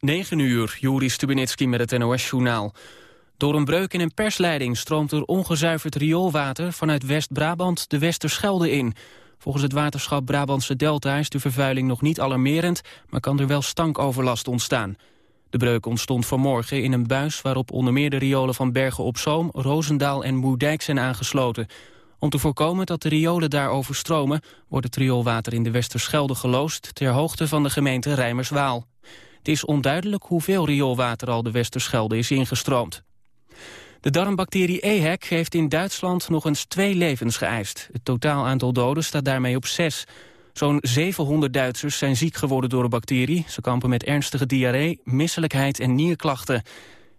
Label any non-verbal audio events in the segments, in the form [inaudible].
9 uur, Juri Stubenitski met het NOS-journaal. Door een breuk in een persleiding stroomt er ongezuiverd rioolwater... vanuit West-Brabant de Westerschelde in. Volgens het waterschap Brabantse Delta is de vervuiling nog niet alarmerend... maar kan er wel stankoverlast ontstaan. De breuk ontstond vanmorgen in een buis waarop onder meer de riolen van Bergen op Zoom... Roosendaal en Moerdijk zijn aangesloten. Om te voorkomen dat de riolen daar overstromen... wordt het rioolwater in de Westerschelde geloosd... ter hoogte van de gemeente Rijmerswaal. Het is onduidelijk hoeveel rioolwater al de Westerschelde is ingestroomd. De darmbacterie EHEC heeft in Duitsland nog eens twee levens geëist. Het totaal aantal doden staat daarmee op zes. Zo'n 700 Duitsers zijn ziek geworden door de bacterie. Ze kampen met ernstige diarree, misselijkheid en nierklachten.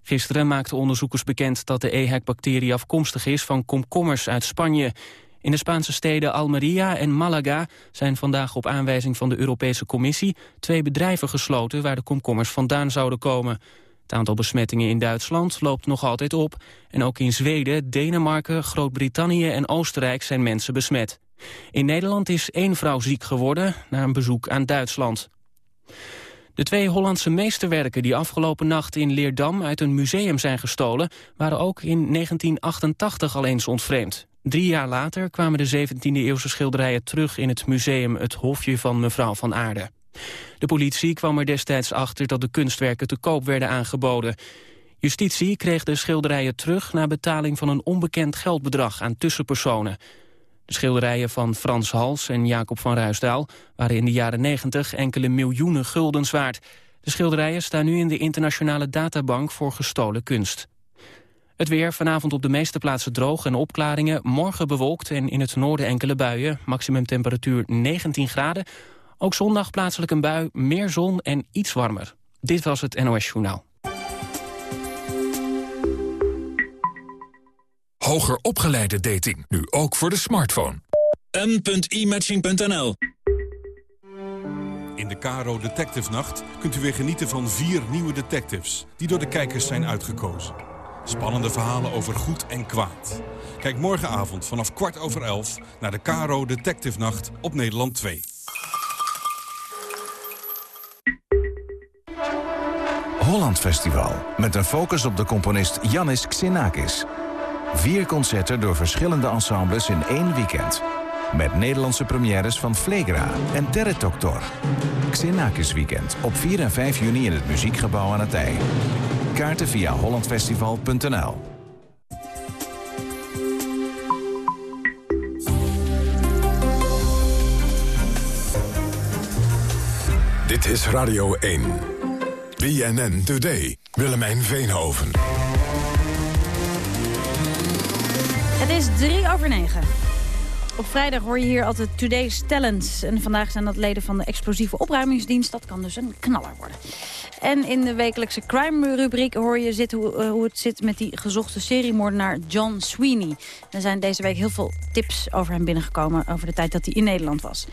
Gisteren maakten onderzoekers bekend dat de EHEC-bacterie afkomstig is van komkommers uit Spanje. In de Spaanse steden Almeria en Malaga zijn vandaag op aanwijzing van de Europese Commissie twee bedrijven gesloten waar de komkommers vandaan zouden komen. Het aantal besmettingen in Duitsland loopt nog altijd op en ook in Zweden, Denemarken, Groot-Brittannië en Oostenrijk zijn mensen besmet. In Nederland is één vrouw ziek geworden na een bezoek aan Duitsland. De twee Hollandse meesterwerken die afgelopen nacht in Leerdam uit een museum zijn gestolen... waren ook in 1988 al eens ontvreemd. Drie jaar later kwamen de 17e-eeuwse schilderijen terug in het museum Het Hofje van Mevrouw van Aarde. De politie kwam er destijds achter dat de kunstwerken te koop werden aangeboden. Justitie kreeg de schilderijen terug na betaling van een onbekend geldbedrag aan tussenpersonen. De schilderijen van Frans Hals en Jacob van Ruisdaal waren in de jaren 90 enkele miljoenen guldens waard. De schilderijen staan nu in de internationale databank voor gestolen kunst. Het weer vanavond op de meeste plaatsen droog en opklaringen. Morgen bewolkt en in het noorden enkele buien. Maximum temperatuur 19 graden. Ook zondag plaatselijk een bui, meer zon en iets warmer. Dit was het NOS Journaal. Hoger opgeleide dating, nu ook voor de smartphone. m.imatching.nl In de Caro Detective Nacht kunt u weer genieten van vier nieuwe detectives... die door de kijkers zijn uitgekozen. Spannende verhalen over goed en kwaad. Kijk morgenavond vanaf kwart over elf naar de Caro Detective Nacht op Nederland 2. Holland Festival. Met een focus op de componist Yannis Xenakis. Vier concerten door verschillende ensembles in één weekend. Met Nederlandse premières van Flegra en Terre Doctor. Xenakis Weekend op 4 en 5 juni in het Muziekgebouw aan het IJ. Kaarten via hollandfestival.nl Dit is Radio 1. BNN Today. Willemijn Veenhoven. Het is drie over negen. Op vrijdag hoor je hier altijd Today's Talents. En vandaag zijn dat leden van de explosieve opruimingsdienst. Dat kan dus een knaller worden. En in de wekelijkse crime-rubriek hoor je zit hoe, eh, hoe, het zit met die gezochte seriemoordenaar John Sweeney. Er zijn deze week heel veel tips over hem binnengekomen... over de tijd dat hij in Nederland was.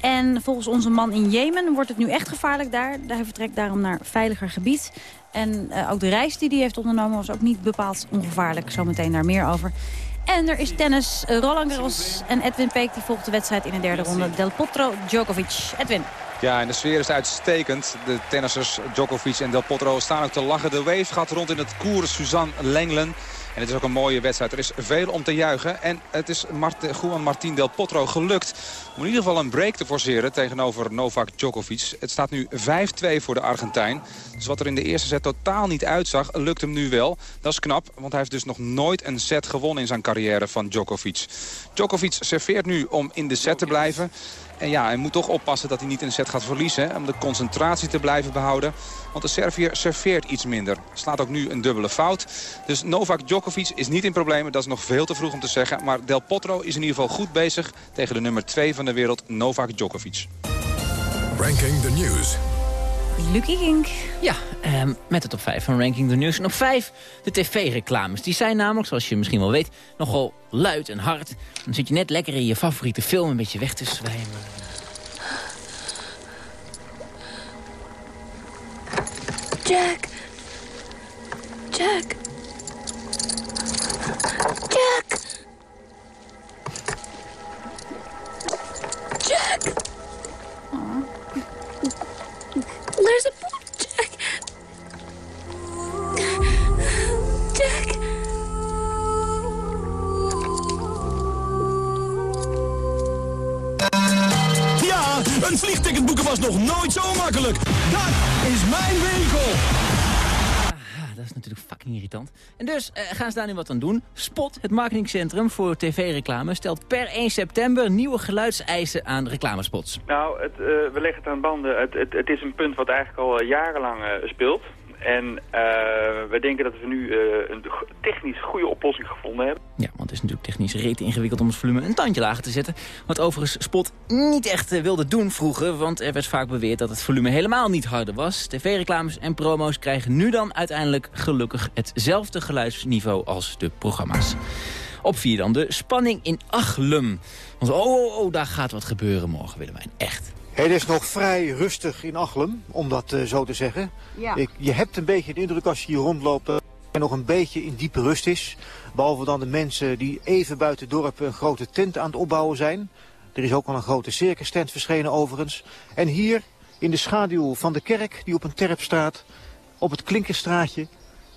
En volgens onze man in Jemen wordt het nu echt gevaarlijk daar. Hij vertrekt daarom naar veiliger gebied. En uh, ook de reis die hij heeft ondernomen was ook niet bepaald ongevaarlijk. Zometeen daar meer over. En er is tennis. Roland Garros en Edwin Peek die volgt de wedstrijd in de derde ronde. Del Potro Djokovic. Edwin. Ja, en de sfeer is uitstekend. De tennissers Djokovic en Del Potro staan ook te lachen. De wave gaat rond in het koers Suzanne Lenglen. En het is ook een mooie wedstrijd. Er is veel om te juichen. En het is Mart Juan Martín Del Potro gelukt om in ieder geval een break te forceren tegenover Novak Djokovic. Het staat nu 5-2 voor de Argentijn. Dus wat er in de eerste set totaal niet uitzag, lukt hem nu wel. Dat is knap, want hij heeft dus nog nooit een set gewonnen in zijn carrière van Djokovic. Djokovic serveert nu om in de set te blijven. En ja, hij moet toch oppassen dat hij niet in de set gaat verliezen. Om de concentratie te blijven behouden. Want de Servier serveert iets minder. Slaat ook nu een dubbele fout. Dus Novak Djokovic is niet in problemen. Dat is nog veel te vroeg om te zeggen. Maar Del Potro is in ieder geval goed bezig tegen de nummer 2 van de wereld, Novak Djokovic. Ranking the News. Lucky Kink. Ja, ehm, met het op 5 van Ranking the News. En op 5 de tv-reclames. Die zijn namelijk, zoals je misschien wel weet, nogal luid en hard. Dan zit je net lekker in je favoriete film een beetje weg te zwijmen. Jack. Jack. Jack. Jack. There's a boat, Jack. Jack. Ja, een vliegticket boeken was nog nooit zo makkelijk. Dat is mijn winkel irritant. En dus eh, gaan ze daar nu wat aan doen. Spot, het marketingcentrum voor tv-reclame, stelt per 1 september nieuwe geluidseisen aan reclamespots. Nou, het, uh, we leggen het aan banden. Het, het, is een punt wat eigenlijk al eh, jarenlang speelt. En uh, we denken dat we nu uh, een technisch goede oplossing gevonden hebben. Ja, want het is natuurlijk technisch reet ingewikkeld om het volume een tandje lager te zetten. Wat overigens Spot niet echt uh, wilde doen vroeger. Want er werd vaak beweerd dat het volume helemaal niet harder was. TV-reclames en promo's krijgen nu dan uiteindelijk gelukkig hetzelfde geluidsniveau als de programma's. Op vier dan de spanning in Achlum. Want oh, oh, oh, daar gaat wat gebeuren morgen, Willemijn. Echt. Het is nog vrij rustig in Achlem, om dat uh, zo te zeggen. Ja. Ik, je hebt een beetje de indruk als je hier rondloopt dat er nog een beetje in diepe rust is. Behalve dan de mensen die even buiten het dorp een grote tent aan het opbouwen zijn. Er is ook al een grote circus tent verschenen overigens. En hier in de schaduw van de kerk die op een terp staat, op het Klinkerstraatje.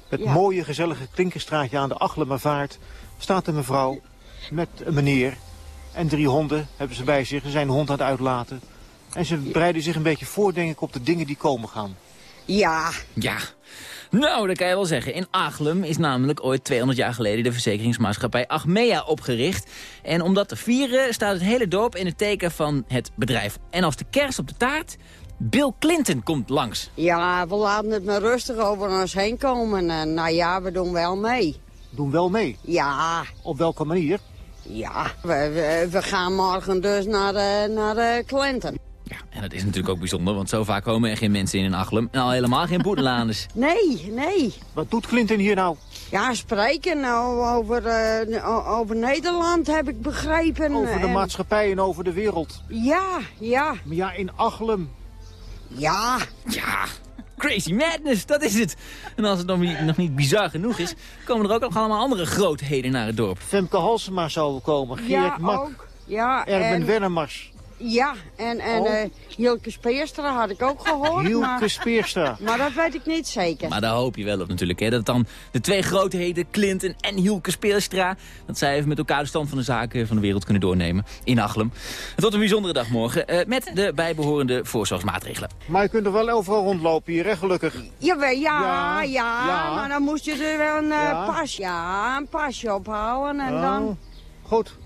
Het Ja. mooie gezellige Klinkerstraatje aan de Achlemervaart staat een mevrouw met een meneer. En drie honden hebben ze bij zich. Ze zijn een hond aan het uitlaten. En ze bereiden zich een beetje voor, denk ik, op de dingen die komen gaan. Ja, Ja. Nou, dat kan je wel zeggen. In Achlem is namelijk ooit 200 jaar geleden de verzekeringsmaatschappij Achmea opgericht. En om dat te vieren staat het hele dorp in het teken van het bedrijf. En als de kers op de taart, Bill Clinton komt langs. Ja, we laten het maar rustig over ons heen komen. En nou ja, we doen wel mee. Doen wel mee. Ja, Op welke manier? ja. We, we, we gaan morgen dus naar de, naar de Clinton. Ja, en dat is natuurlijk ook bijzonder, want zo vaak komen er geen mensen in in Achlem. En al helemaal geen boedelanders. [laughs] Nee, nee. Wat doet Clinton hier nou? Ja, spreken nou over, eh, over Nederland heb ik begrepen. Over de En- maatschappij en over de wereld. Ja, ja, Maar ja, in Achlem. ja. Ja, crazy madness, dat is het. En als het nog niet, nog niet bizar genoeg is, komen er ook nog allemaal andere grootheden naar het dorp. Femke Halsema zou komen. Geert ja, Mak. ook. Ja, Erben en, Wennemars. Ja, en, en Oh. eh, Hilke Speerstra had ik ook gehoord. Hielke maar, Speerstra. [laughs] maar dat weet ik niet zeker. Maar daar hoop je wel op natuurlijk, hè. Dat dan de twee grootheden, Clinton en Hielke Speelstra... dat zij even met elkaar de stand van de zaken van de wereld kunnen doornemen in Achlem. Het wordt een bijzondere dag morgen, eh, met de bijbehorende voorzorgsmaatregelen. Maar je kunt er wel overal rondlopen hier, hè, gelukkig. Jawel, ja, Ja, ja, ja. maar dan moest je er wel een eh, Ja. pas, ja, een pasje ophouden en Oh, dan... Goed.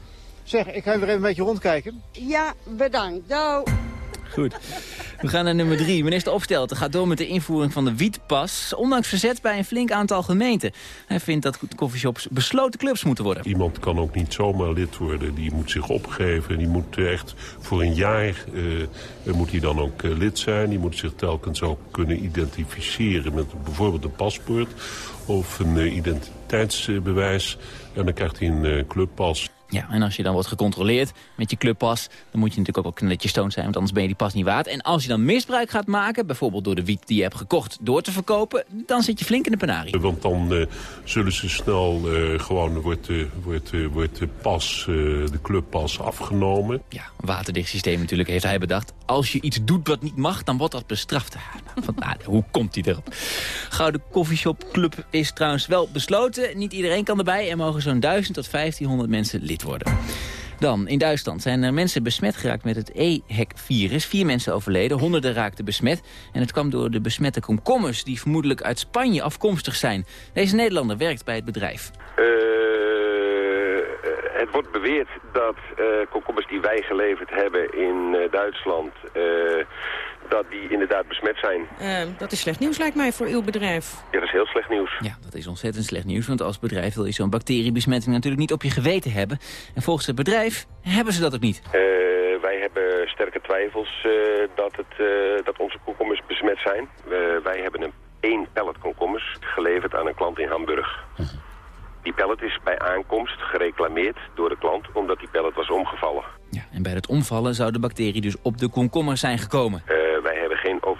Zeg, ik ga weer even een beetje rondkijken. Ja, bedankt. Doei. Goed. We gaan naar nummer drie. Minister Opstelten gaat door met de invoering van de wietpas... ondanks verzet bij een flink aantal gemeenten. Hij vindt dat coffeeshops besloten clubs moeten worden. Iemand kan ook niet zomaar lid worden. Die moet zich opgeven. Die moet echt voor een jaar eh, moet hij dan ook eh, lid zijn. Die moet zich telkens ook kunnen identificeren met bijvoorbeeld een paspoort of een eh, identiteitsbewijs. En dan krijgt hij een eh, clubpas. Ja, en als je dan wordt gecontroleerd met je clubpas... dan moet je natuurlijk ook wel netjes stoned zijn... want anders ben je die pas niet waard. En als je dan misbruik gaat maken... bijvoorbeeld door de wiet die je hebt gekocht door te verkopen... dan zit je flink in de penarie. Want dan eh, zullen ze snel eh, gewoon wordt, de wordt, eh, wordt de pas, eh, de clubpas afgenomen. Ja, een waterdicht systeem natuurlijk heeft hij bedacht. Als je iets doet wat niet mag, dan wordt dat bestraft. Ah, nou, nou, hoe komt hij erop? Gouden Coffeeshop Club is trouwens wel besloten. Niet iedereen kan erbij. Er mogen zo'n 1000 tot 1500 mensen lid Dan, in Duitsland zijn er mensen besmet geraakt met het EHEC-virus. Vier mensen overleden, honderden raakten besmet. En het kwam door de besmette komkommers... die vermoedelijk uit Spanje afkomstig zijn. Deze Nederlander werkt bij het bedrijf. Eh, het wordt beweerd dat eh komkommers die wij geleverd hebben in eh, Duitsland... dat die inderdaad besmet zijn. Eh, dat is slecht nieuws lijkt mij voor uw bedrijf. Ja, dat is heel slecht nieuws. Ja, dat is ontzettend slecht nieuws, want als bedrijf wil je zo'n bacteriebesmetting natuurlijk niet op je geweten hebben. En volgens het bedrijf hebben ze dat ook niet. Eh, wij hebben sterke twijfels eh, dat, het, eh, dat onze komkommers besmet zijn. Wij hebben een één pallet komkommers geleverd aan een klant in Hamburg. Die pallet is bij aankomst gereclameerd door de klant omdat die pallet was omgevallen. Ja, en bij het omvallen zou de bacterie dus op de komkommer zijn gekomen.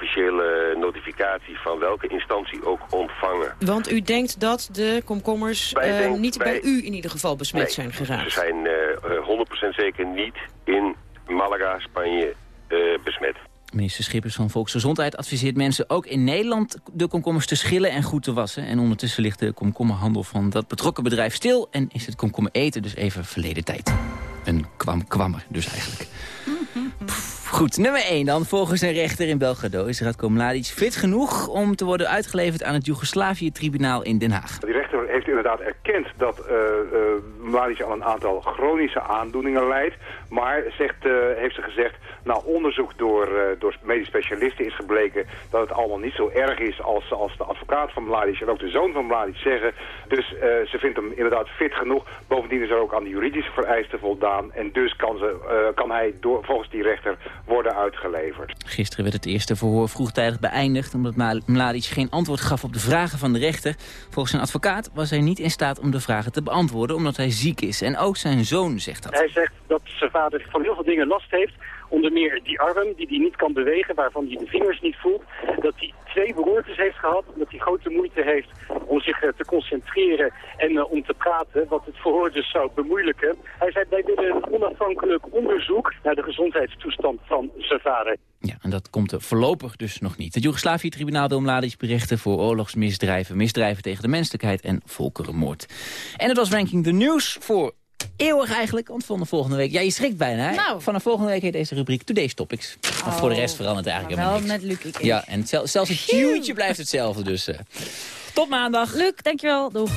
Officiële notificatie van welke instantie ook ontvangen. Want u denkt dat de komkommers eh, niet bij u in ieder geval besmet Nee, zijn Ze geraakt. zijn eh, eh, 100% zeker niet in Malaga, Spanje eh, besmet. Minister Schippers van Volksgezondheid adviseert mensen ook in Nederland de komkommers te schillen en goed te wassen. En ondertussen ligt de komkommerhandel van dat betrokken bedrijf stil en is het komkommer eten dus even verleden tijd. Een kwam kwammer dus eigenlijk. Pff, Goed, nummer 1 dan. Volgens een rechter in Belgrado is Radko Mladic fit genoeg... om te worden uitgeleverd aan het Joegoslavië-tribunaal in Den Haag. Die rechter heeft inderdaad erkend dat uh, Mladic aan een aantal chronische aandoeningen leidt. Maar zegt, uh, heeft ze gezegd, nou onderzoek door, door medisch specialisten is gebleken... dat het allemaal niet zo erg is als, als de advocaat van Mladic en ook de zoon van Mladic zeggen. Dus ze vindt hem inderdaad fit genoeg. Bovendien is er ook aan de juridische vereisten voldaan. En dus kan, ze, kan hij door, volgens die rechter worden uitgeleverd. Gisteren werd het eerste verhoor vroegtijdig beëindigd... omdat Mladic geen antwoord gaf op de vragen van de rechter. Volgens zijn advocaat was hij niet in staat om de vragen te beantwoorden... omdat hij ziek is. En ook zijn zoon zegt dat. Hij zegt dat zijn van heel veel dingen last heeft... Onder meer die arm die hij niet kan bewegen, waarvan hij de vingers niet voelt. Dat hij twee beroertes heeft gehad, dat hij grote moeite heeft om zich te concentreren en uh, om te praten, wat het verhoor dus zou bemoeilijken. Hij zei, wij willen een onafhankelijk onderzoek naar de gezondheidstoestand van zijn vader. Ja, en dat komt er voorlopig dus nog niet. Het Joegoslavië-tribunaal wil Mladic berichten voor oorlogsmisdrijven, misdrijven tegen de menselijkheid en volkerenmoord. En het was Ranking the News voor eeuwig eigenlijk, want van de volgende week... Ja, je schrikt bijna, hè? Nou. Van de volgende week heet deze rubriek Today's Topics. Maar voor de rest verandert het eigenlijk helemaal niks. met Luc. Ja, en zel zelfs het tuentje blijft hetzelfde, dus... Uh. Tot maandag. Luc, dankjewel. Doeg.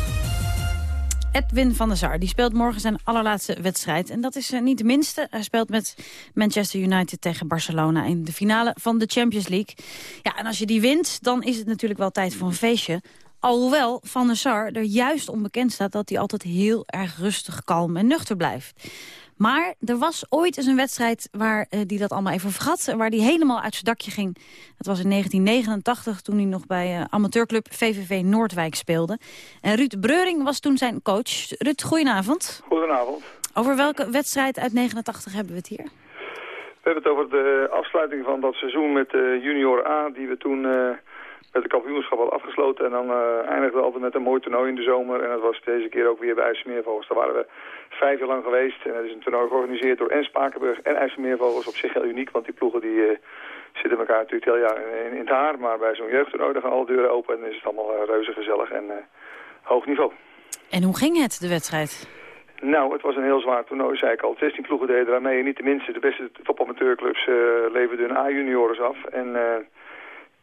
Edwin van der Sar die speelt morgen zijn allerlaatste wedstrijd. En dat is uh, niet de minste. Hij speelt met Manchester United tegen Barcelona... in de finale van de Champions League. Ja, en als je die wint, dan is het natuurlijk wel tijd voor een feestje. Alhoewel Van der Sar er juist onbekend staat dat hij altijd heel erg rustig, kalm en nuchter blijft. Maar er was ooit eens een wedstrijd waar uh, die dat allemaal even vergat... waar hij helemaal uit zijn dakje ging. Dat was in 1989 toen hij nog bij uh, amateurclub VVV Noordwijk speelde. En Ruud Breuring was toen zijn coach. Ruud, goedenavond. Goedenavond. Over welke wedstrijd uit 89 hebben we het hier? We hebben het over de afsluiting van dat seizoen met de junior A... die we toen... Uh, met de kampioenschap al afgesloten. En dan uh, eindigden we altijd met een mooi toernooi in de zomer. En dat was deze keer ook weer bij IJsselmeervogels. Daar waren we vijf jaar lang geweest. En het is een toernooi georganiseerd door en Spakenburg en IJsselmeervogels. Op zich heel uniek, want die ploegen die, uh, zitten elkaar natuurlijk het hele jaar in, in, het haar. Maar bij zo'n jeugdtoernooi gaan alle deuren open. En dan is het allemaal uh, reuze gezellig en hoog niveau. En hoe ging het, de wedstrijd? Nou, het was een heel zwaar toernooi, zei ik al. 16 ploegen deden eraan mee. En niet de minste, de beste topamateurclubs leverden hun A-juniors af. En...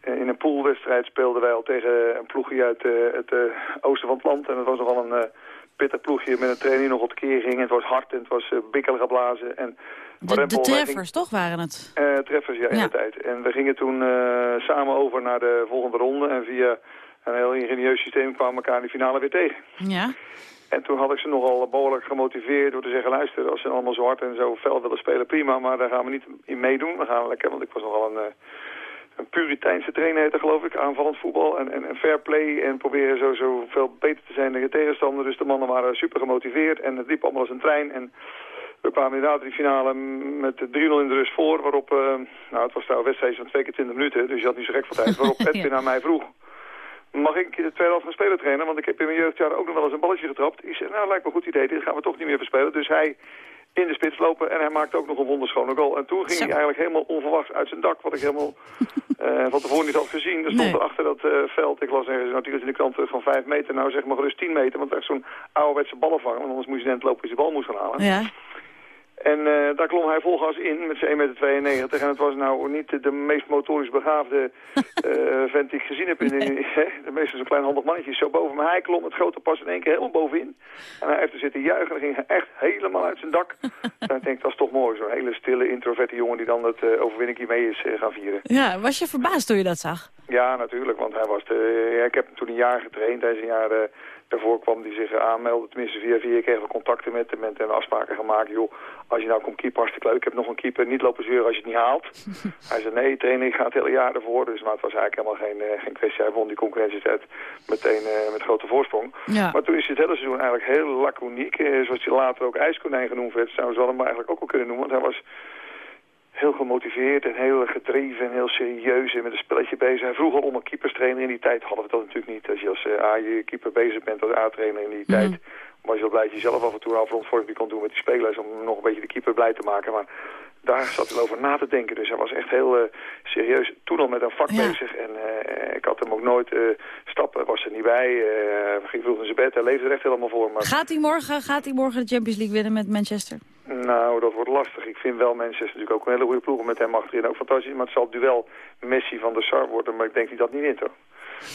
In een poolwedstrijd speelden wij al tegen een ploegje uit uh, het uh, oosten van het land. En het was nogal een uh, pittig ploegje met een trainer die nog op de keer ging. En het was hard en het was bikkelig geblazen. En de, de treffers, ging... toch, waren het? treffers, ja, in ja. de tijd. En we gingen toen samen over naar de volgende ronde. En via een heel ingenieus systeem kwamen we elkaar in de finale weer tegen. Ja. En toen had ik ze nogal behoorlijk gemotiveerd door te zeggen... luister, als ze allemaal zo hard en zo fel willen spelen, prima. Maar daar gaan we niet in meedoen. We gaan lekker, want ik was nogal een een Puriteinse trainer heette geloof ik, aanvallend voetbal en, en, en fair play en proberen zo, zo veel beter te zijn dan je tegenstander. Dus de mannen waren super gemotiveerd en het liep allemaal als een trein. En we kwamen inderdaad in de finale met 3-0 in de rust voor, waarop, uh, nou het was trouwens wedstrijd van twee keer 20 minuten, dus je had niet zo gek van tijd, waarop [laughs] Edwin ja. aan mij vroeg. Mag ik de tweede helft gaan spelen trainen? Want ik heb in mijn jeugdjaren ook nog wel eens een balletje getrapt. Ik zei, nou lijkt me een goed idee, dit gaan we toch niet meer verspelen. Dus hij in de spits lopen en hij maakte ook nog een wonderschone goal. En toen ging Zo. hij eigenlijk helemaal onverwachts uit zijn dak, wat ik helemaal uh, [laughs] van tevoren niet had gezien. Er stond Nee. er achter dat uh, veld, ik las ergens natuurlijk in de krant van 5 meter, nou zeg maar gerust 10 meter, want echt zo'n ouderwetse ballenvanger, want anders moest je net lopen als je de bal moest gaan halen. Ja. En uh, daar klom hij vol gas in met zijn 1,92 meter. En het was nou niet de, meest motorisch begaafde uh, [laughs] vent die ik gezien heb. In, in, [laughs] de meeste zo'n klein handig mannetje zo boven. Maar hij klom het grote pas in één keer helemaal bovenin. En hij heeft er zitten juichen. En ging hij echt helemaal uit zijn dak. [laughs] en ik denk, dat is toch mooi. Zo'n hele stille, introverte jongen die dan het uh, overwinning mee is gaan vieren. Ja, was je verbaasd toen je dat zag? Ja, natuurlijk. Want hij was de, ja, ik heb hem toen een jaar getraind. Hij is een jaar... Daarvoor kwam hij zich aanmelden, tenminste via via kregen we contacten met hem en afspraken gemaakt. Joh, als je nou komt keeper, hartstikke leuk. Ik heb nog een keeper, niet lopen zeuren als je het niet haalt. [laughs] hij zei nee, trainer, ik ga het hele jaar ervoor. Dus maar het was eigenlijk helemaal geen, uh, geen kwestie. Hij won die concurrentietijd meteen uh, met grote voorsprong. Ja. Maar toen is het hele seizoen eigenlijk heel laconiek. Uh, zoals hij later ook ijskonijn genoemd werd, zouden ze hem eigenlijk ook wel kunnen noemen. Want hij was heel gemotiveerd en heel gedreven en heel serieus en met een spelletje bezig. Hij vroeg al om een keeperstrainer. In die tijd hadden we dat natuurlijk niet. Als je als uh, A, je keeper bezig bent als A-trainer in die mm. tijd... was je wel blij dat je zelf af en toe een afrondvorming kon doen met die spelers... om nog een beetje de keeper blij te maken. Maar daar zat hij over na te denken. Dus hij was echt heel uh, serieus toen al met een vak Ja. bezig. En uh, ik had hem ook nooit uh, stappen, was er niet bij. Ging vroeg in zijn bed, hij leefde er echt helemaal voor. Maar Gaat hij morgen, gaat hij morgen de Champions League winnen met Manchester? Nou, dat wordt lastig. Ik vind wel Manchester natuurlijk ook een hele goede ploeg met hem achterin. Ook fantastisch, maar het zal het duel Messi van de Sar worden. Maar ik denk dat hij dat niet wint hoor.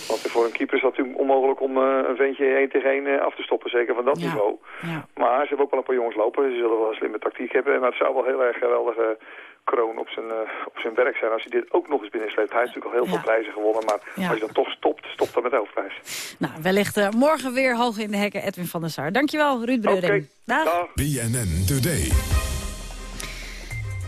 Want voor een keeper is dat natuurlijk onmogelijk om eh, een ventje 1 tegen 1 eh, af te stoppen. Zeker van dat niveau. Ja. Maar ze hebben ook wel een paar jongens lopen. Ze zullen wel een slimme tactiek hebben. Maar het zou wel heel erg geweldige kroon op zijn, eh, op zijn werk zijn als hij dit ook nog eens binnensleept. Hij heeft natuurlijk al heel veel prijzen gewonnen. Maar Ja. als je dan toch stopt, stopt dan met de hoofdprijs. Nou, wellicht eh, morgen weer hoog in de hekken Edwin van der Sar. Dankjewel, Ruud Breuding. Dag. BNN Today.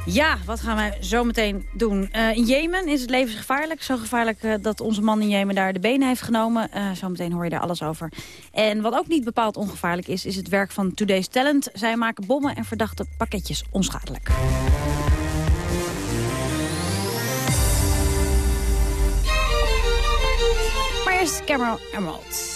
Ja, wat gaan wij zo meteen doen? Eh, in Jemen is het levensgevaarlijk. Zo gevaarlijk eh, dat onze man in Jemen daar de benen heeft genomen. Eh zometeen hoor je daar alles over. En wat ook niet bepaald ongevaarlijk is, is het werk van Today's Talent. Zij maken bommen en verdachte pakketjes onschadelijk. Maar eerst Cameron Emeralds.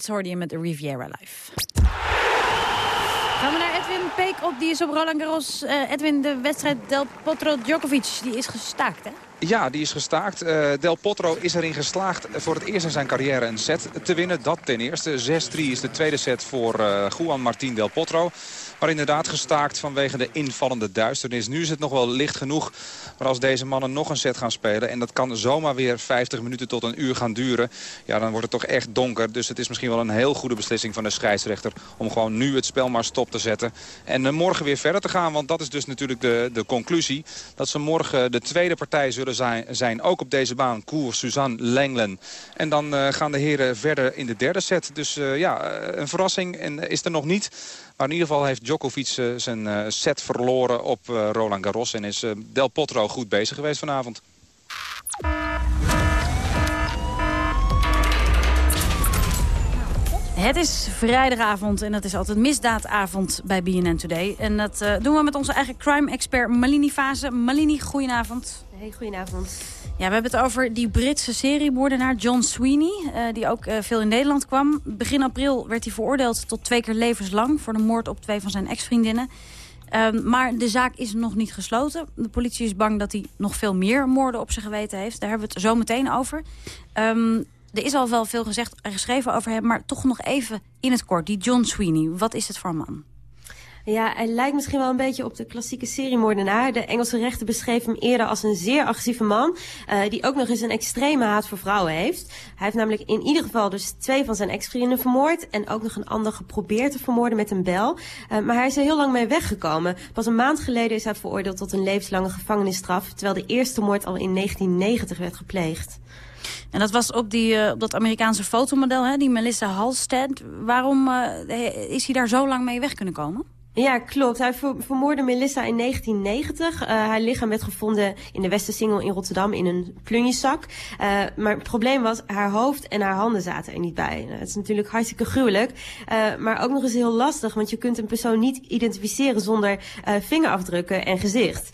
Emeralds hoorde je met de Riviera Live. Gaan we naar Edwin Peek op, die is op Roland Garros. Eh, Edwin, de wedstrijd Del Potro Djokovic, die is gestaakt, hè? Ja, die is gestaakt. Eh, Del Potro is erin geslaagd voor het eerst in zijn carrière een set te winnen. Dat ten eerste. 6-3 is de tweede set voor eh, Juan Martín Del Potro. Maar inderdaad gestaakt vanwege de invallende duisternis. Nu is het nog wel licht genoeg. Maar als deze mannen nog een set gaan spelen... en dat kan zomaar weer 50 minuten tot een uur gaan duren... ja, dan wordt het toch echt donker. Dus het is misschien wel een heel goede beslissing van de scheidsrechter... om gewoon nu het spel maar stop te zetten. En eh, morgen weer verder te gaan. Want dat is dus natuurlijk de, de conclusie. Dat ze morgen de tweede partij zullen zijn, ook op deze baan. Koer, Suzanne, Lenglen. En dan eh, gaan de heren verder in de derde set. Dus eh, ja, een verrassing en is er nog niet. Maar in ieder geval heeft Djokovic eh, zijn eh, set verloren op eh, Roland Garros. En is Del Potro goed bezig geweest vanavond. Het is vrijdagavond en dat is altijd misdaadavond bij BNN Today. En dat doen we met onze eigen crime-expert Malini Fase. Malini, goedenavond. Hey, goedenavond. Ja, we hebben het over die Britse seriemoordenaar John Sweeney... eh, die ook eh, veel in Nederland kwam. Begin april werd hij veroordeeld tot twee keer levenslang... voor de moord op twee van zijn ex-vriendinnen. Ehm, maar de zaak is nog niet gesloten. De politie is bang dat hij nog veel meer moorden op zijn geweten heeft. Daar hebben we het zo meteen over. Ehm, er is al wel veel gezegd en geschreven over hem... maar toch nog even in het kort. Die John Sweeney, wat is het voor een man? Ja, hij lijkt misschien wel een beetje op de klassieke seriemoordenaar. De Engelse rechter beschreef hem eerder als een zeer agressieve man... Uh, die ook nog eens een extreme haat voor vrouwen heeft. Hij heeft namelijk in ieder geval dus twee van zijn ex-vrienden vermoord... en ook nog een ander geprobeerd te vermoorden met een bel. Uh, maar hij is er heel lang mee weggekomen. Pas een maand geleden is hij veroordeeld tot een levenslange gevangenisstraf... terwijl de eerste moord al in 1990 werd gepleegd. En dat was op, die, uh, op dat Amerikaanse fotomodel, hè, die Melissa Halstead. Waarom is hij daar zo lang mee weg kunnen komen? Ja, klopt. Hij ver vermoordde Melissa in 1990. Uh, haar lichaam werd gevonden in de Westersingel in Rotterdam in een plunjeszak. Uh, maar het probleem was, haar hoofd en haar handen zaten er niet bij. Nou, dat is natuurlijk hartstikke gruwelijk. Uh, maar ook nog eens heel lastig, want je kunt een persoon niet identificeren zonder vingerafdrukken en gezicht.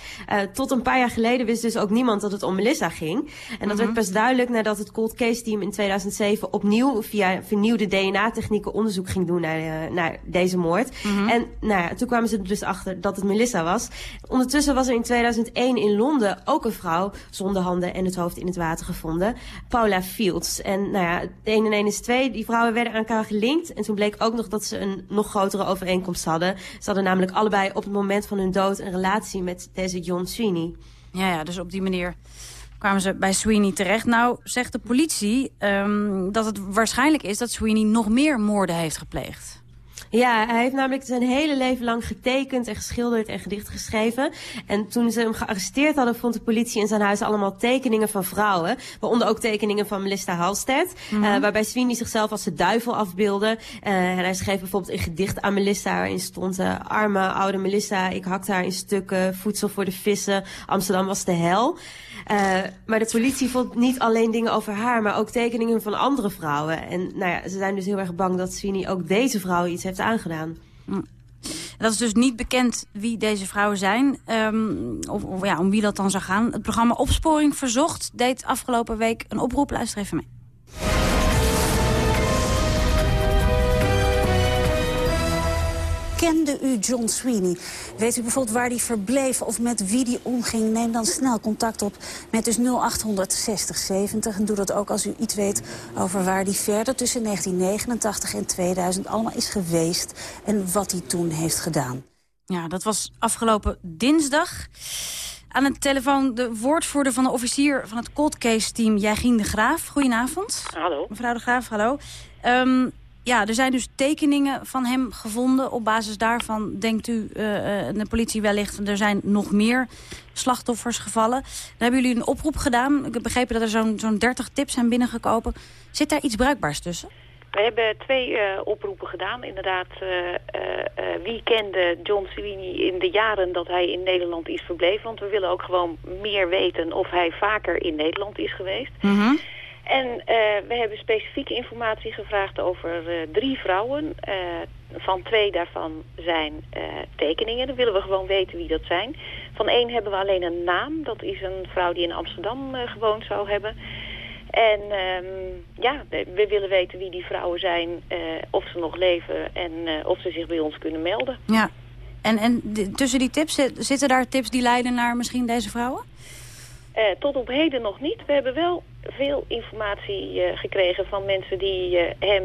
tot een paar jaar geleden wist dus ook niemand dat het om Melissa ging. En dat mm -hmm. werd pas duidelijk nadat het Cold Case Team in 2007 opnieuw via vernieuwde DNA-technieken onderzoek ging doen naar, naar deze moord. Mm -hmm. En nou toen kwamen ze er dus achter dat het Melissa was. Ondertussen was er in 2001 in Londen ook een vrouw zonder handen en het hoofd in het water gevonden. Paula Fields. En nou ja, 1 en 1 is 2. Die vrouwen werden aan elkaar gelinkt. En toen bleek ook nog dat ze een nog grotere overeenkomst hadden. Ze hadden namelijk allebei op het moment van hun dood een relatie met deze John Sweeney. Ja, ja, dus op die manier kwamen ze bij Sweeney terecht. Nou zegt de politie um, dat het waarschijnlijk is dat Sweeney nog meer moorden heeft gepleegd. Ja, hij heeft namelijk zijn hele leven lang getekend en geschilderd en gedicht geschreven. En toen ze hem gearresteerd hadden, vond de politie in zijn huis allemaal tekeningen van vrouwen. Waaronder ook tekeningen van Melissa Halstead. Mm -hmm. uh, waarbij Sweeney zichzelf als de duivel afbeelde. Uh, en hij schreef bijvoorbeeld een gedicht aan Melissa waarin stond... Uh, arme oude Melissa, ik hakte haar in stukken, voedsel voor de vissen. Amsterdam was de hel. Uh, maar de politie vond niet alleen dingen over haar, maar ook tekeningen van andere vrouwen. En nou ja, ze zijn dus heel erg bang dat Sweeney ook deze vrouw iets heeft aangedaan. Mm. Dat is dus niet bekend wie deze vrouwen zijn, um, of, of ja, om wie dat dan zou gaan. Het programma Opsporing Verzocht deed afgelopen week een oproep. Luister even mee. Kende u John Sweeney? Weet u bijvoorbeeld waar hij verbleef of met wie die omging? Neem dan snel contact op met dus 0800 60 70. En doe dat ook als u iets weet over waar hij verder tussen 1989 en 2000 allemaal is geweest. En wat hij toen heeft gedaan. Ja, dat was afgelopen dinsdag. Aan de telefoon de woordvoerder van de officier van het cold case team, Jagien de Graaf. Goedenavond. Hallo. Mevrouw de Graaf, hallo. Um, ja, er zijn dus tekeningen van hem gevonden. Op basis daarvan denkt u, uh, de politie wellicht, er zijn nog meer slachtoffers gevallen. Dan hebben jullie een oproep gedaan. Ik heb begrepen dat er zo'n zo'n 30 tips zijn binnengekomen. Zit daar iets bruikbaars tussen? We hebben twee uh, oproepen gedaan. Inderdaad, uh, uh, wie kende John Sweeney in de jaren dat hij in Nederland is verbleven? Want we willen ook gewoon meer weten of hij vaker in Nederland is geweest. Mm -hmm. En uh, we hebben specifieke informatie gevraagd over uh, drie vrouwen. Uh, van twee daarvan zijn tekeningen. Dan willen we gewoon weten wie dat zijn. Van één hebben we alleen een naam. Dat is een vrouw die in Amsterdam gewoond zou hebben. En um, ja, we willen weten wie die vrouwen zijn, of ze nog leven en of ze zich bij ons kunnen melden. Ja, en, en tussen die tips, zitten daar tips die leiden naar misschien deze vrouwen? Tot op heden nog niet. We hebben wel veel informatie uh, gekregen van mensen die uh, hem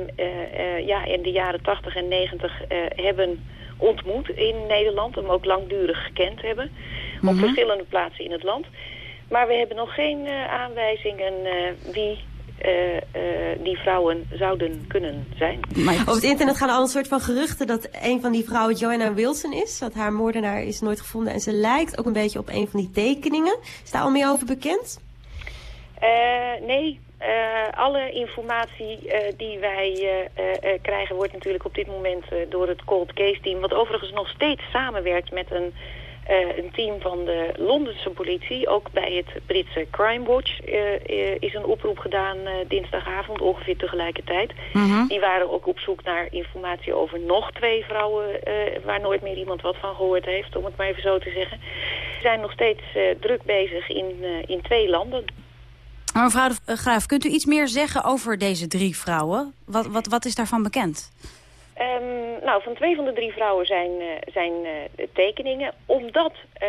ja, in de jaren 80 en 90 hebben ontmoet in Nederland. Hem ook langdurig gekend hebben. Mm -hmm. Op verschillende plaatsen in het land. Maar we hebben nog geen aanwijzingen wie eh, eh, die vrouwen zouden kunnen zijn. Op het internet gaan al een soort van geruchten dat een van die vrouwen Joanna Wilson is. Dat haar moordenaar is nooit gevonden en ze lijkt ook een beetje op een van die tekeningen. Is daar al meer over bekend? Eh, nee, eh, alle informatie eh, die wij krijgen wordt natuurlijk op dit moment door het Cold Case Team, wat overigens nog steeds samenwerkt met een, een team van de Londense politie. Ook bij het Britse Crime Watch is een oproep gedaan dinsdagavond, ongeveer tegelijkertijd. Mhm. Die waren ook op zoek naar informatie over nog twee vrouwen waar nooit meer iemand wat van gehoord heeft, om het maar even zo te zeggen. Ze zijn nog steeds druk bezig in, in twee landen. Mevrouw Graaf, kunt u iets meer zeggen over deze drie vrouwen? Wat, wat, wat is daarvan bekend? Ehm, nou, van twee van de drie vrouwen zijn, eh, zijn eh, tekeningen. Omdat eh,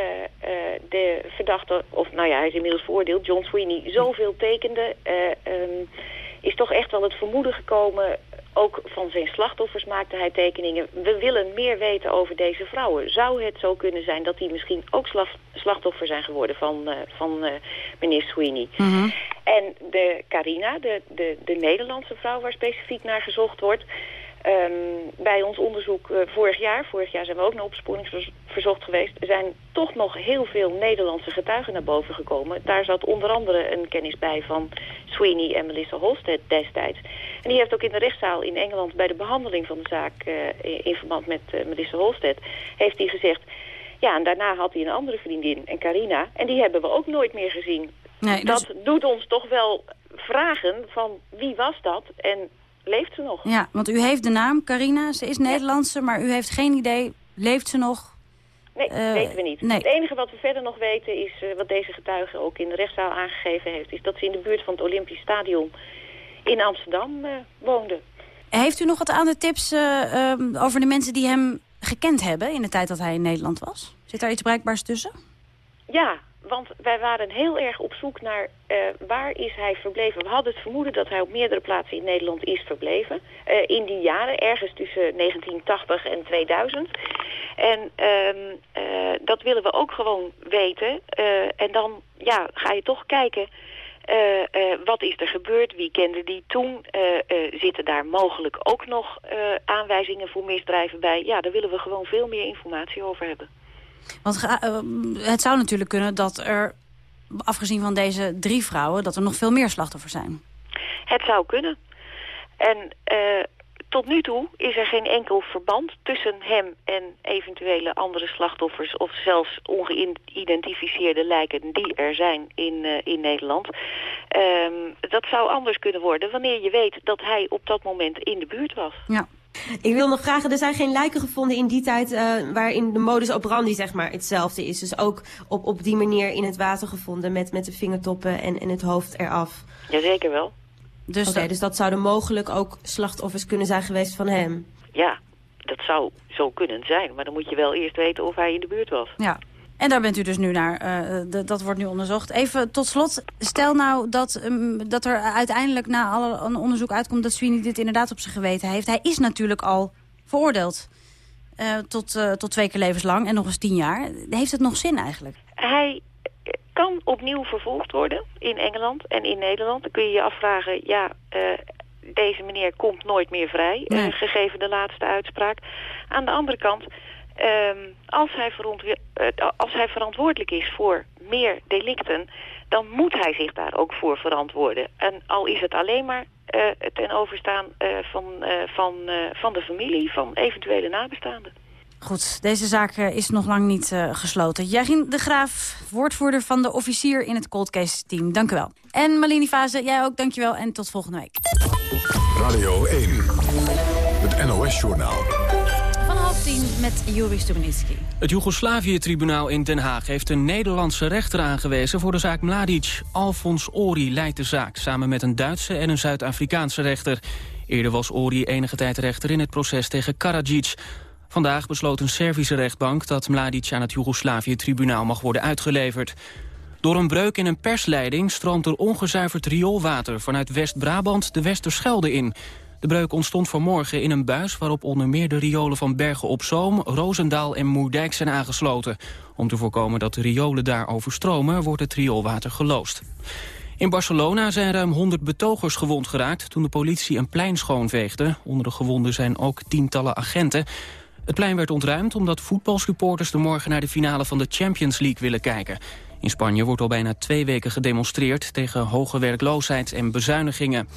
de verdachte, of nou ja, hij is inmiddels veroordeeld, John Sweeney, zoveel tekende, ehm, is toch echt wel het vermoeden gekomen. Ook van zijn slachtoffers maakte hij tekeningen. We willen meer weten over deze vrouwen. Zou het zo kunnen zijn dat die misschien ook slach- slachtoffer zijn geworden van, eh, van eh, meneer Sweeney? En de Carina, de, de, de Nederlandse vrouw waar specifiek naar gezocht wordt... Ehm, bij ons onderzoek eh, vorig jaar, vorig jaar zijn we ook naar opsporingsverzocht geweest, zijn toch nog heel veel Nederlandse getuigen naar boven gekomen. Daar zat onder andere een kennis bij van Sweeney en Melissa Holstead destijds. En die heeft ook in de rechtszaal in Engeland bij de behandeling van de zaak eh, in verband met eh, Melissa Holstead, heeft hij gezegd, ja en daarna had hij een andere vriendin, en Carina, en die hebben we ook nooit meer gezien. Nee, dus- Dat doet ons toch wel vragen van wie was dat en leeft ze nog? Ja, want u heeft de naam, Carina. Ze is Nederlandse, maar u heeft geen idee. Leeft ze nog? Nee, Eh, weten we niet. nee. Het enige wat we verder nog weten is, eh, wat deze getuige ook in de rechtszaal aangegeven heeft, is dat ze in de buurt van het Olympisch Stadion in Amsterdam eh, woonde. Heeft u nog wat aan de tips over de mensen die hem gekend hebben... in de tijd dat hij in Nederland was? Zit daar iets bruikbaars tussen? Ja, want wij waren heel erg op zoek naar eh, waar is hij verbleven. We hadden het vermoeden dat hij op meerdere plaatsen in Nederland is verbleven. eh, in die jaren, ergens tussen 1980 en 2000. En ehm, eh, dat willen we ook gewoon weten. En dan ja, ga je toch kijken... wat is er gebeurd? Wie kende die toen? Zitten daar mogelijk ook nog aanwijzingen voor misdrijven bij? Ja, daar willen we gewoon veel meer informatie over hebben. Want eh, het zou natuurlijk kunnen dat er, afgezien van deze drie vrouwen... dat er nog veel meer slachtoffers zijn. Het zou kunnen. En eh, tot nu toe is er geen enkel verband tussen hem en eventuele andere slachtoffers... of zelfs ongeïdentificeerde lijken die er zijn in, eh, in Nederland. Ehm, dat zou anders kunnen worden wanneer je weet dat hij op dat moment in de buurt was. Ja. Ik wil nog vragen, er zijn geen lijken gevonden in die tijd eh, waarin de modus operandi zeg maar hetzelfde is. Dus ook op, op die manier in het water gevonden met, met de vingertoppen en, en het hoofd eraf. Jazeker wel. Dus, Oké, dus dat zouden mogelijk ook slachtoffers kunnen zijn geweest van hem. Ja, dat zou zo kunnen zijn. Maar dan moet je wel eerst weten of hij in de buurt was. Ja. En daar bent u dus nu naar, eh, dat wordt nu onderzocht. Even tot slot, stel nou dat, ehm, dat er uiteindelijk na alle, een onderzoek uitkomt... dat Sweeney dit inderdaad op zijn geweten heeft. Hij is natuurlijk al veroordeeld eh, tot, eh, tot twee keer levenslang en nog eens tien jaar. Heeft het nog zin eigenlijk? Hij kan opnieuw vervolgd worden in Engeland en in Nederland. Dan kun je je afvragen, ja, deze meneer komt nooit meer vrij, Nee. gegeven de laatste uitspraak. Aan de andere kant, ehm, als, hij verontwe- eh, als hij verantwoordelijk is voor meer delicten, dan moet hij zich daar ook voor verantwoorden. En al is het alleen maar eh, ten overstaan eh, van, eh, van, eh, van de familie, van eventuele nabestaanden. Goed, deze zaak eh, is nog lang niet eh, gesloten. Jagin de Graaf, woordvoerder van de officier in het cold case team. Dank u wel. En Malini Fase, jij ook, dank je wel. En tot volgende week. Radio 1, het NOS-journaal. Met. Het Joegoslavië-tribunaal in Den Haag heeft een Nederlandse rechter aangewezen voor de zaak Mladic. Alfons Ori leidt de zaak, samen met een Duitse en een Zuid-Afrikaanse rechter. Eerder was Ori enige tijd rechter in het proces tegen Karadzic. Vandaag besloot een Servische rechtbank dat Mladic aan het Joegoslavië-tribunaal mag worden uitgeleverd. Door een breuk in een persleiding stroomt er ongezuiverd rioolwater vanuit West-Brabant de Westerschelde in. De breuk ontstond vanmorgen in een buis waarop onder meer de riolen van Bergen op Zoom, Roosendaal en Moerdijk zijn aangesloten. Om te voorkomen dat de riolen daar overstromen wordt het rioolwater geloosd. In Barcelona zijn ruim 100 betogers gewond geraakt toen de politie een plein schoonveegde. Onder de gewonden zijn ook tientallen agenten. Het plein werd ontruimd omdat voetbalsupporters de morgen naar de finale van de Champions League willen kijken. In Spanje wordt al bijna twee weken gedemonstreerd tegen hoge werkloosheid en bezuinigingen.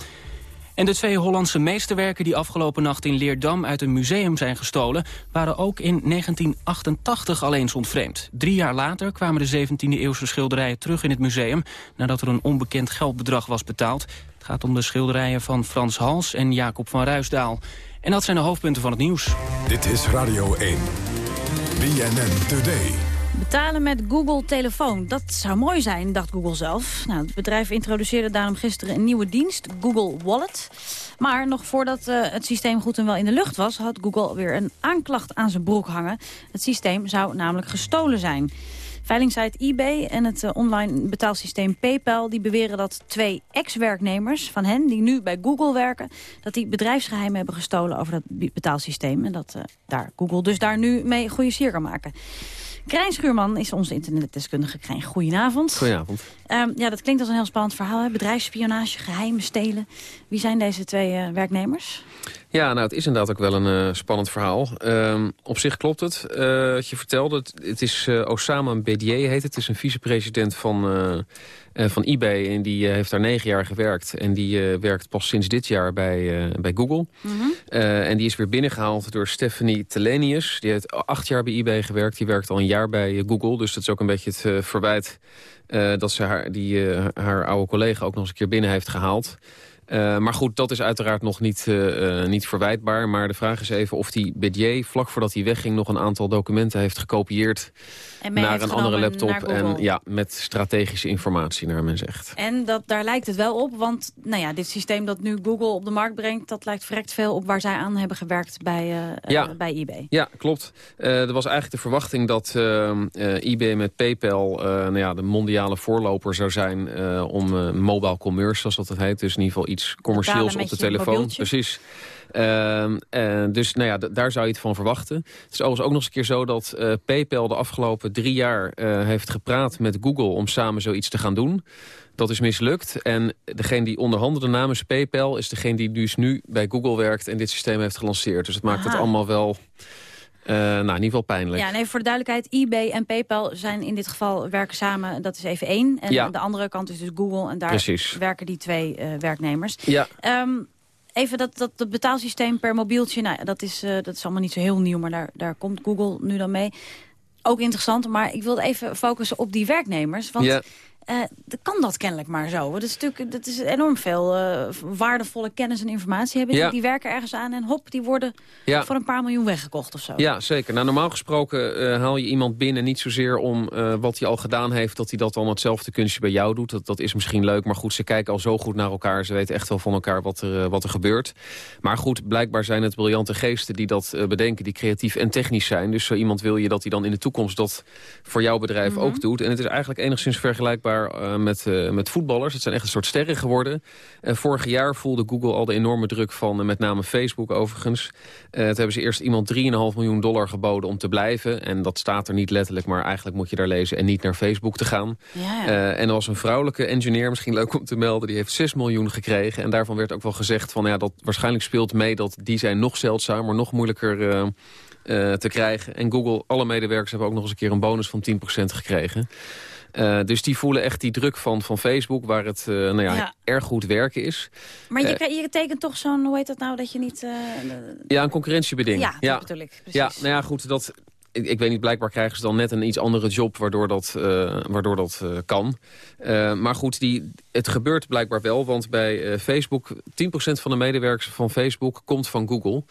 En de twee Hollandse meesterwerken die afgelopen nacht in Leerdam uit een museum zijn gestolen, waren ook in 1988 al eens ontvreemd. Drie jaar later kwamen de 17e eeuwse schilderijen terug in het museum, nadat er een onbekend geldbedrag was betaald. Het gaat om de schilderijen van Frans Hals en Jacob van Ruisdaal. En dat zijn de hoofdpunten van het nieuws. Dit is Radio 1. BNN Today. Betalen met Google Telefoon, dat zou mooi zijn, dacht Google zelf. Nou, het bedrijf introduceerde daarom gisteren een nieuwe dienst, Google Wallet. Maar nog voordat uh, het systeem goed en wel in de lucht was... had Google weer een aanklacht aan zijn broek hangen. Het systeem zou namelijk gestolen zijn. Veilingsite eBay en het uh, online betaalsysteem PayPal... die beweren dat twee ex-werknemers van hen, die nu bij Google werken... dat die bedrijfsgeheimen hebben gestolen over dat betaalsysteem. En dat uh, daar Google dus daar nu mee goede sier kan maken. Krijn Schuurman is onze internetdeskundige. Krijn, goedenavond. Goedenavond. Um, ja, dat klinkt als een heel spannend verhaal. Hè? Bedrijfsspionage, geheimen stelen. Wie zijn deze twee uh, werknemers? Ja, nou, het is inderdaad ook wel een uh, spannend verhaal. Um, op zich klopt het. Uh, wat je vertelde, het, het is Osama Bedier heet het. Het is een vicepresident van, van eBay. En die heeft daar negen jaar gewerkt. En die werkt pas sinds dit jaar bij, bij Google. Mm -hmm. en die is weer binnengehaald door Stephanie Telenius. Die heeft acht jaar bij eBay gewerkt. Die werkt al een jaar bij Google. Dus dat is ook een beetje het verwijt... Dat ze haar, die, haar oude collega ook nog eens een keer binnen heeft gehaald. Uh, maar goed, dat is uiteraard nog niet, niet verwijtbaar. Maar de vraag is even of die Bedier vlak voordat hij wegging... nog een aantal documenten heeft gekopieerd naar een andere laptop. En ja, met strategische informatie, naar men zegt. En dat, daar lijkt het wel op, want nou ja, dit systeem dat nu Google op de markt brengt... dat lijkt verrekt veel op waar zij aan hebben gewerkt bij, ja. bij eBay. Ja, klopt. er was eigenlijk de verwachting dat eBay met PayPal... nou ja, de mondiale voorloper zou zijn om mobile commerce, zoals dat het heet. Dus in ieder geval iets commercieels op de telefoon. Mobieltje. Precies. Uh, uh, dus nou ja, daar zou je het van verwachten. Het is overigens ook nog eens een keer zo dat uh, PayPal de afgelopen drie jaar heeft gepraat met Google om samen zoiets te gaan doen. Dat is mislukt. En degene die onderhandelde namens PayPal is degene die dus nu bij Google werkt en dit systeem heeft gelanceerd. Dus het maakt Aha. het allemaal wel... Uh, nou, in ieder geval pijnlijk. Ja, nee, voor de duidelijkheid, eBay en PayPal zijn in dit geval werken samen. Dat is even één. En Ja. aan de andere kant is dus Google. En daar Precies. werken die twee uh, werknemers. Ja. Um, even dat, dat, dat betaalsysteem per mobieltje. Nou, dat, is, uh, dat is allemaal niet zo heel nieuw, maar daar, daar komt Google nu dan mee. Ook interessant, maar ik wilde even focussen op die werknemers. Want. Uh, kan dat kennelijk maar zo. Dat is natuurlijk dat is enorm veel uh, waardevolle kennis en informatie hebben. Ja. Die, die werken ergens aan en hop, die worden Ja. voor een paar miljoen weggekocht of zo. Ja, zeker. Nou, normaal gesproken eh, haal je iemand binnen niet zozeer om eh, wat hij al gedaan heeft... dat hij dat dan hetzelfde kunstje bij jou doet. Dat, dat is misschien leuk, maar goed, ze kijken al zo goed naar elkaar. Ze weten echt wel van elkaar wat er, eh, wat er gebeurt. Maar goed, blijkbaar zijn het briljante geesten die dat eh, bedenken... die creatief en technisch zijn. Dus zo iemand wil je dat hij dan in de toekomst dat voor jouw bedrijf Mhm. ook doet. En het is eigenlijk enigszins vergelijkbaar eh, met, eh, met voetballers. Het zijn echt een soort sterren geworden. En vorig jaar voelde Google al de enorme druk van eh, met name Facebook overigens. Eh toen hebben ze eerst iemand 3,5 miljoen dollar geboden om te blijven. En dat staat er niet letterlijk, maar eigenlijk moet je daar lezen... en niet naar Facebook te gaan. Eh, en er was een vrouwelijke engineer, misschien leuk om te melden... die heeft 6 miljoen gekregen. En daarvan werd ook wel gezegd van... ja, dat waarschijnlijk speelt mee dat die zijn nog zeldzamer... nog moeilijker eh, te krijgen. En Google, alle medewerkers hebben ook nog eens een keer een bonus van 10% gekregen. Eh, dus die voelen echt die druk van, van Facebook... waar het eh, nou ja, Ja. erg goed werken is. Maar je, krijgt- je tekent toch zo'n, hoe heet dat nou, dat je niet... Ja, een concurrentiebeding. Ja, ik, precies. Ja, nou ja, goed, dat, ik, ik weet niet, blijkbaar krijgen ze dan net een iets andere job... waardoor dat, eh, waardoor dat eh, kan. Eh, maar goed, die, het gebeurt blijkbaar wel, want bij Facebook... 10% van de medewerkers van Facebook komt van Google.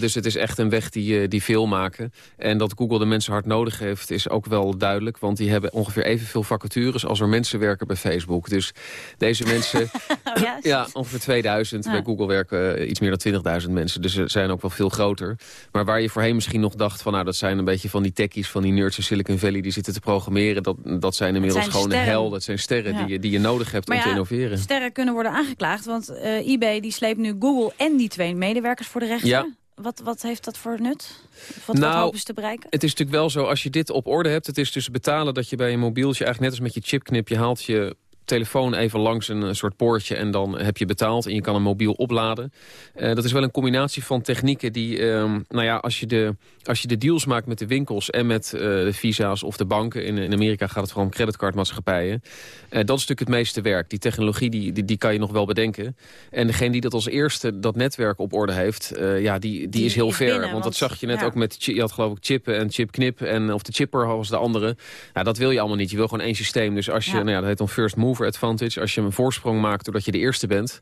Dus het is echt een weg die, die veel maken. En dat Google de mensen hard nodig heeft, is ook wel duidelijk. Want die hebben ongeveer evenveel vacatures als er mensen werken bij Facebook. Dus deze mensen... [laughs] Oh, ja, Ja, ongeveer 2000. Ja. Bij Google werken iets meer dan 20.000 mensen. Dus ze zijn ook wel veel groter. Maar waar je voorheen misschien nog dacht van... nou, dat zijn beetje van die techies, van die nerds in Silicon Valley... die zitten te programmeren. Dat, dat zijn inmiddels zijn gewoon sterren. een hel. Dat zijn sterren Ja. die, je, die je nodig hebt Maar om te innoveren. sterren kunnen worden aangeklaagd, want eh, eBay die sleept nu Google en die twee medewerkers voor de rechter. Ja. Wat, wat heeft dat voor nut? Wat, Nou, wat hopen ze te bereiken? Het is natuurlijk wel zo, als je dit op orde hebt... het is dus betalen dat je bij een mobieltje... eigenlijk net als met je chipknip, je haalt je telefoon even langs een, eh, soort poortje en dan heb je betaald. En je kan een mobiel opladen. Eh, dat is wel een combinatie van technieken die, ehm, nou ja, als je, de, als je de deals maakt met de winkels en met eh, de visa's of de banken. In, in Amerika gaat het vooral om creditcardmaatschappijen. Uh, dat is natuurlijk het meeste werk. Die technologie die, die, die, kan je nog wel bedenken. En degene die dat als eerste dat netwerk op orde heeft, ja, die, die, die, is heel ver. want, dat zag je net ook met, je had geloof ik chippen en chipknip. En, of de chipper was de andere. Ja, dat wil je allemaal niet. Je wil gewoon één systeem. Dus als je, nou ja, dat heet dan first mover advantage. Als je een voorsprong maakt doordat je de eerste bent,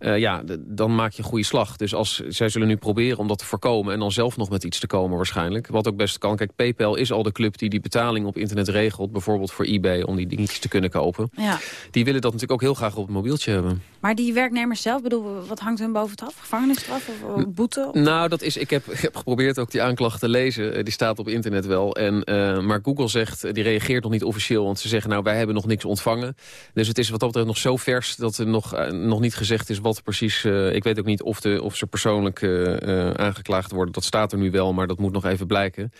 uh, ja, dan maak je een goede slag. Dus als, zij zullen nu proberen om dat te voorkomen en dan zelf nog met iets te komen waarschijnlijk. Wat ook best kan. Kijk, PayPal is al de club die die betaling op internet regelt. Bijvoorbeeld voor eBay om die dingetjes te kunnen kopen. Ja. Die willen dat natuurlijk ook heel graag op het mobieltje hebben. Maar die werknemers zelf, bedoel, wat hangt hun boven het af? Gevangenisstraf of boete? Nou, dat is, ik heb, ik heb geprobeerd ook die aanklacht te lezen. Eh, die staat op internet wel. En, uh, maar Google zegt, die reageert nog niet officieel. Want ze zeggen, nou, wij hebben nog niks ontvangen. Dus het is wat dat betreft nog zo vers dat er nog, uh, nog niet gezegd is wat precies... Uh, ik weet ook niet of, de, of ze persoonlijk uh, aangeklaagd worden. Dat staat er nu wel, maar dat moet nog even blijken.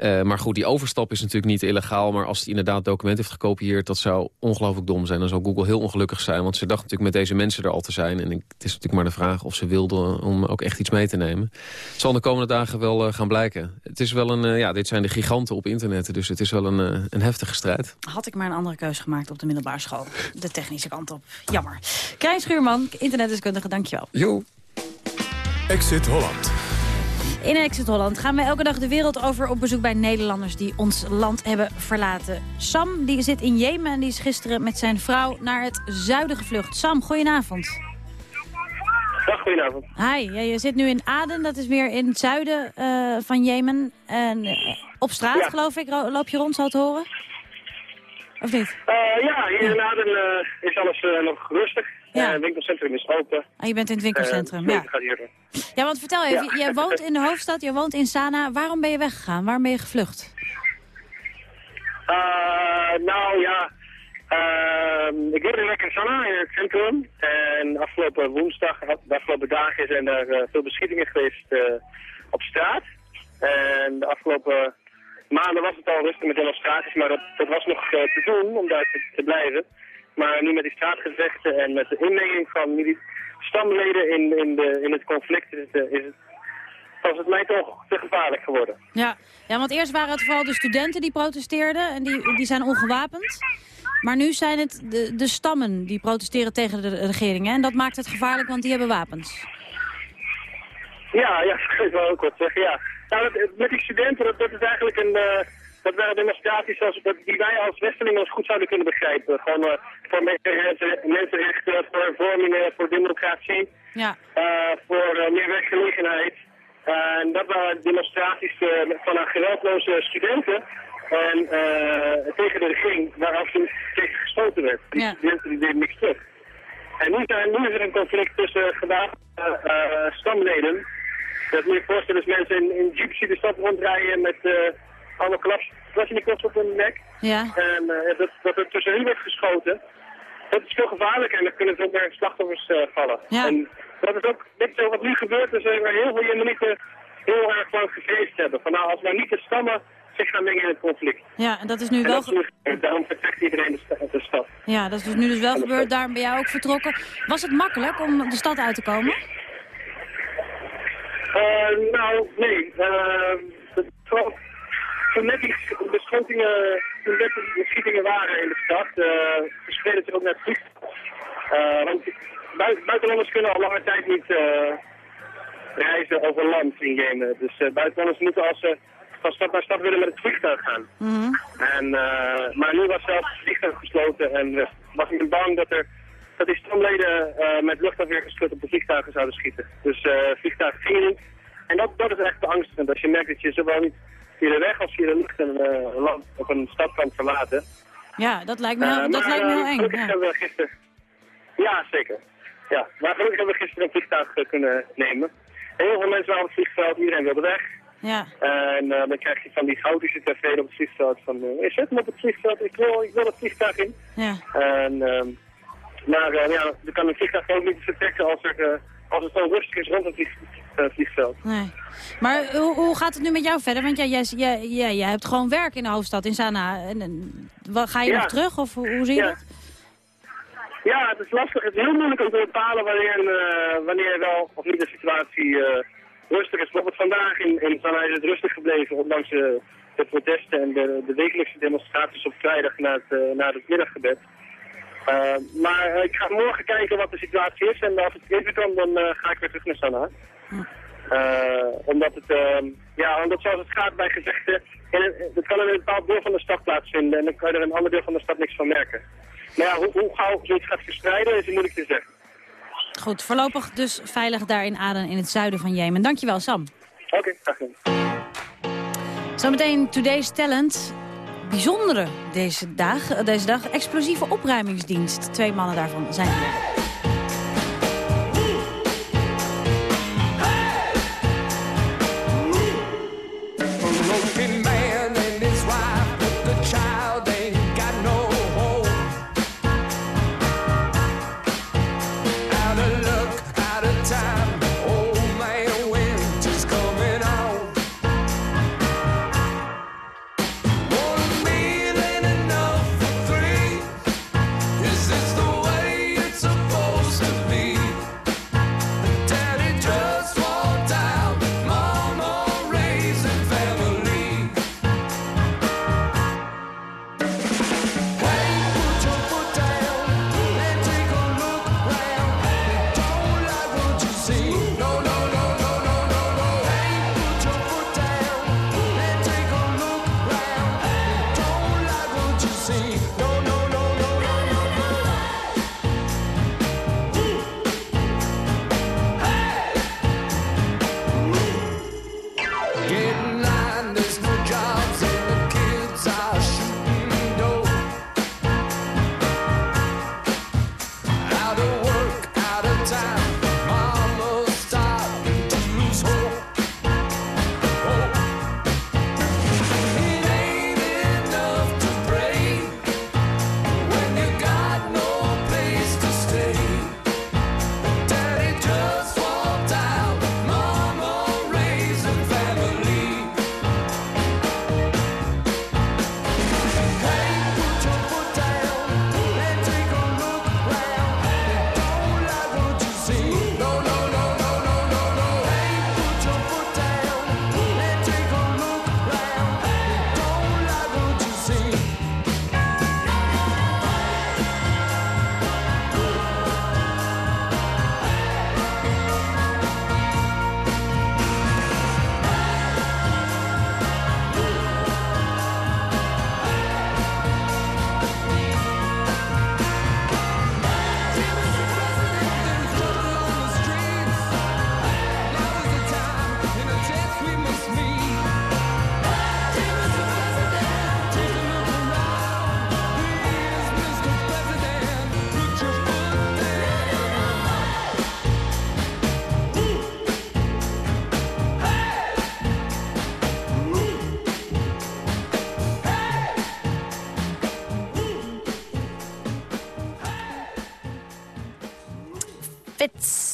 maar goed, die overstap is natuurlijk niet illegaal. Maar als hij inderdaad document heeft gekopieerd... dat zou ongelooflijk dom zijn. Dan zou Google heel ongelukkig zijn. Want ze dacht natuurlijk met deze mensen er al te zijn. En het is natuurlijk maar de vraag of ze wilden om ook echt iets mee te nemen. Het zal de komende dagen wel gaan blijken. Het is wel een, ja, dit zijn de giganten op internet. Dus het is wel een, een heftige strijd. Had ik maar een andere keuze gemaakt op de middelbare school. De technische kant op. Jammer. Krijn Schuurman, internetdeskundige, dankjewel. Jo. Exit Holland. In Exit Holland gaan we elke dag de wereld over op bezoek bij Nederlanders die ons land hebben verlaten. Sam die zit in Jemen en die is gisteren met zijn vrouw naar het zuiden gevlucht. Sam, goedenavond. Dag, goedenavond. Hi, ja, je zit nu in Aden, dat is weer in het zuiden uh, van Jemen. En uh, op straat, ja. geloof ik, loop je rond, zou het horen? Of niet? Uh, ja, hier in Aden uh, is alles uh, nog rustig. Ja. het winkelcentrum is open. Ah, je bent in het winkelcentrum, ja. Ja, want vertel even, ja. jij woont in de hoofdstad, je woont in Sanaa. Waarom ben je weggegaan? Waarom ben je gevlucht? nou ja, ehm, ik woon lekker in Sanaa, in het centrum. En afgelopen woensdag, de afgelopen dagen zijn er veel beschietingen geweest op straat. En de afgelopen maanden was het al rustig met demonstraties, maar dat, dat was nog uh, te doen om daar te, te, blijven. Maar nu met die straatgevechten en met de inmenging van stamleden in, in, de, in het conflict is het, is het, was het mij toch te gevaarlijk geworden. Ja. ja, want eerst waren het vooral de studenten die protesteerden en die, die zijn ongewapend. Maar nu zijn het de, de stammen die protesteren tegen de regering. Hè? En dat maakt het gevaarlijk, want die hebben wapens. Ja, ja, [laughs] dat kan ik wel ook wat zeggen, ja. Nou, dat, met die studenten, dat, dat is eigenlijk een... Uh, dat waren demonstraties dat, die wij als Westelingen ons goed zouden kunnen begrijpen. Gewoon uh, voor mensenrechten, voor hervormingen, voor democratie. Ja. Uh, voor meer werkgelegenheid. en dat waren demonstraties van geweldloze studenten. En tegen de regering, waar absoluut tegen gesloten werd. Die ja. studenten die deden niks terug. En nu, zijn, nu is er een conflict tussen gewapende stamleden dat moet je voorstellen als mensen in, in de stad rondrijden met uh, alle klaps, klaps op hun nek. Ja. En uh, dat, dat er tussenin wordt geschoten. Dat is veel gevaarlijker en dan kunnen veel meer slachtoffers uh, vallen. Ja. En dat is ook dit zo wat nu gebeurt, is er heel veel Jemenieten heel erg lang gevreesd hebben. Van nou, als maar niet de stammen zich gaan mengen in het conflict. Ja, en dat is nu en wel... Is, daarom vertrekt iedereen de, st de stad. Ja, dat is dus nu dus wel gebeurd. Daarom ben jij ook vertrokken. Was het makkelijk om de stad uit te komen? Uh, nou, nee. Uh, toen net die beschietingen, toen net de beschietingen waren in de stad, uh, zich ook naar het vliegtuig. Uh, want bui buitenlanders kunnen al lange tijd niet uh, reizen over land in Jemen. Dus uh, buitenlanders moeten als ze van stad naar stad willen met het vliegtuig gaan. Mm -hmm. en, maar nu was zelfs het vliegtuig gesloten en was ik bang dat er dat die stamleden uh, met luchtafweergeschut op de vliegtuigen zouden schieten. Dus uh, vliegtuigen gingen niet. En dat, dat is echt beangstigend. Als je merkt dat je zowel niet via de weg als via de lucht een uh, land of een stad kan verlaten. Ja, dat lijkt me heel, dat maar, lijkt me heel eng. Gelukkig ja. hebben we gisteren... Ja, zeker. Ja, maar gelukkig hebben we gisteren een vliegtuig kunnen nemen. En heel veel mensen waren op het vliegveld, iedereen wilde weg. Ja. En dan krijg je van die goudische tv op het vliegveld van... Uh, zet me op het vliegveld, ik wil, ik wil het vliegtuig in. Ja. En... ehm maar uh, ja, dan kan een vliegtuig ook niet vertrekken als, er, uh, als het zo rustig is rond het uh, vliegveld. Nee. Maar hoe, hoe gaat het nu met jou verder? Want jij, jij, jij, jij hebt gewoon werk in de hoofdstad, in Sanaa. En, en, ga je ja. nog terug of hoe, hoe zie je ja. dat? Ja, het is lastig. Het is heel moeilijk om te bepalen wanneer, eh, wanneer wel of niet de situatie eh, rustig is. Bijvoorbeeld vandaag in, in Sanaa is het rustig gebleven, ondanks eh, de protesten en de, de wekelijkse demonstraties op vrijdag na het, eh, na het middaggebed. Eh, maar eh, ik ga morgen kijken wat de situatie is en als het even kan, dan eh, ga ik weer terug naar Sanaa. Omdat het, ehm, ja, omdat zoals het gaat bij een- het kan in een bepaald deel van de stad plaatsvinden en dan kan je er in een ander deel van de stad niks van merken. Maar ja, hoe, hoe gauw zoiets gaat verspreiden is moeilijk te zeggen. Goed, voorlopig dus veilig daar in Aden in het zuiden van Jemen. Dankjewel, Sam. Oké, graag gedaan. Zometeen Today's Talent. Bijzondere deze dag, deze dag. Explosieve opruimingsdienst. Twee mannen daarvan zijn hier.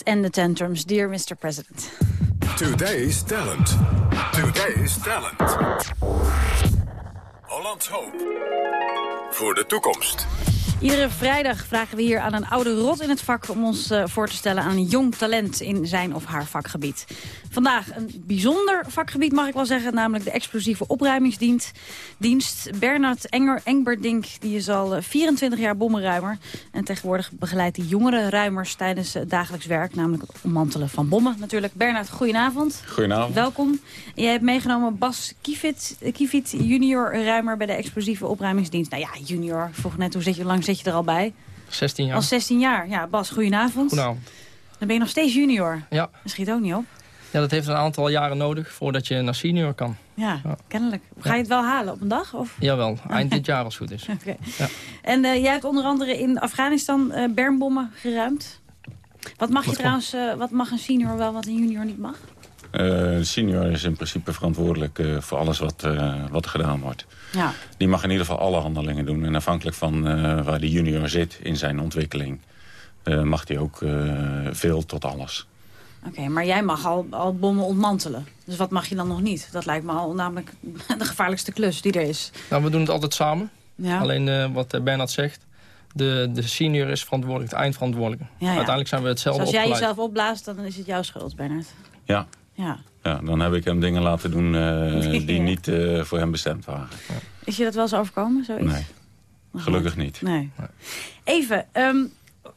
En de tantrums, dear Mr. President. Today's Talent. Today's Talent. Hollands Hoop. Voor de toekomst. Iedere vrijdag vragen we hier aan een oude rot in het vak... om ons eh, voor te stellen aan een jong talent in zijn of haar vakgebied. Vandaag een bijzonder vakgebied, mag ik wel zeggen... namelijk de explosieve opruimingsdienst. Dienst. Bernard Enger, Engberdink die is al eh, 24 jaar bommenruimer. En tegenwoordig begeleidt hij jongere ruimers tijdens het dagelijks werk... namelijk het ommantelen van bommen natuurlijk. Bernard, goedenavond. Goedenavond. Welkom. Jij hebt meegenomen Bas Kievit, eh, Kievit junior ruimer bij de explosieve opruimingsdienst. Nou ja, junior. Ik vroeg net, hoe zit je, lang zit je er al bij? 16 jaar. Al 16 jaar. Ja, Bas, goedenavond. Goedenavond. Dan ben je nog steeds junior. Ja. Dat schiet ook niet op. ja, dat heeft een aantal jaren nodig voordat je naar senior kan. Ja, kennelijk. Ga je het wel halen op een dag? Of? Jawel, eind dit jaar als het goed is. [laughs] Oké. Ja. En eh, jij hebt onder andere in Afghanistan eh bermbommen geruimd. Wat mag je trouwens, eh, wat mag een senior wel, wat een junior niet mag? Eh, de senior is in principe verantwoordelijk eh, voor alles wat, eh, wat er gedaan wordt. Ja. Die mag in ieder geval alle handelingen doen. En afhankelijk van eh, waar de junior zit in zijn ontwikkeling... eh, mag hij ook eh, veel tot alles. Oké, maar jij mag al, al bommen ontmantelen. Dus wat mag je dan nog niet? Dat lijkt me al namelijk [laughs] de gevaarlijkste klus die er is. Nou, we doen het altijd samen. Ja. Alleen eh, wat eh, Bernard zegt, De, de senior is verantwoordelijk, de eindverantwoordelijke. Ja, ja. Uiteindelijk zijn we Dus hetzelfde als jij opgeleid. jezelf opblaast, dan is het jouw schuld, Bernard. Ja. Ja. ja, dan heb ik hem dingen laten doen eh, [laughs] die niet eh, voor hem bestemd waren. Is je dat wel eens overkomen, zoiets? Nee, gelukkig niet. Nee. Even, ehm,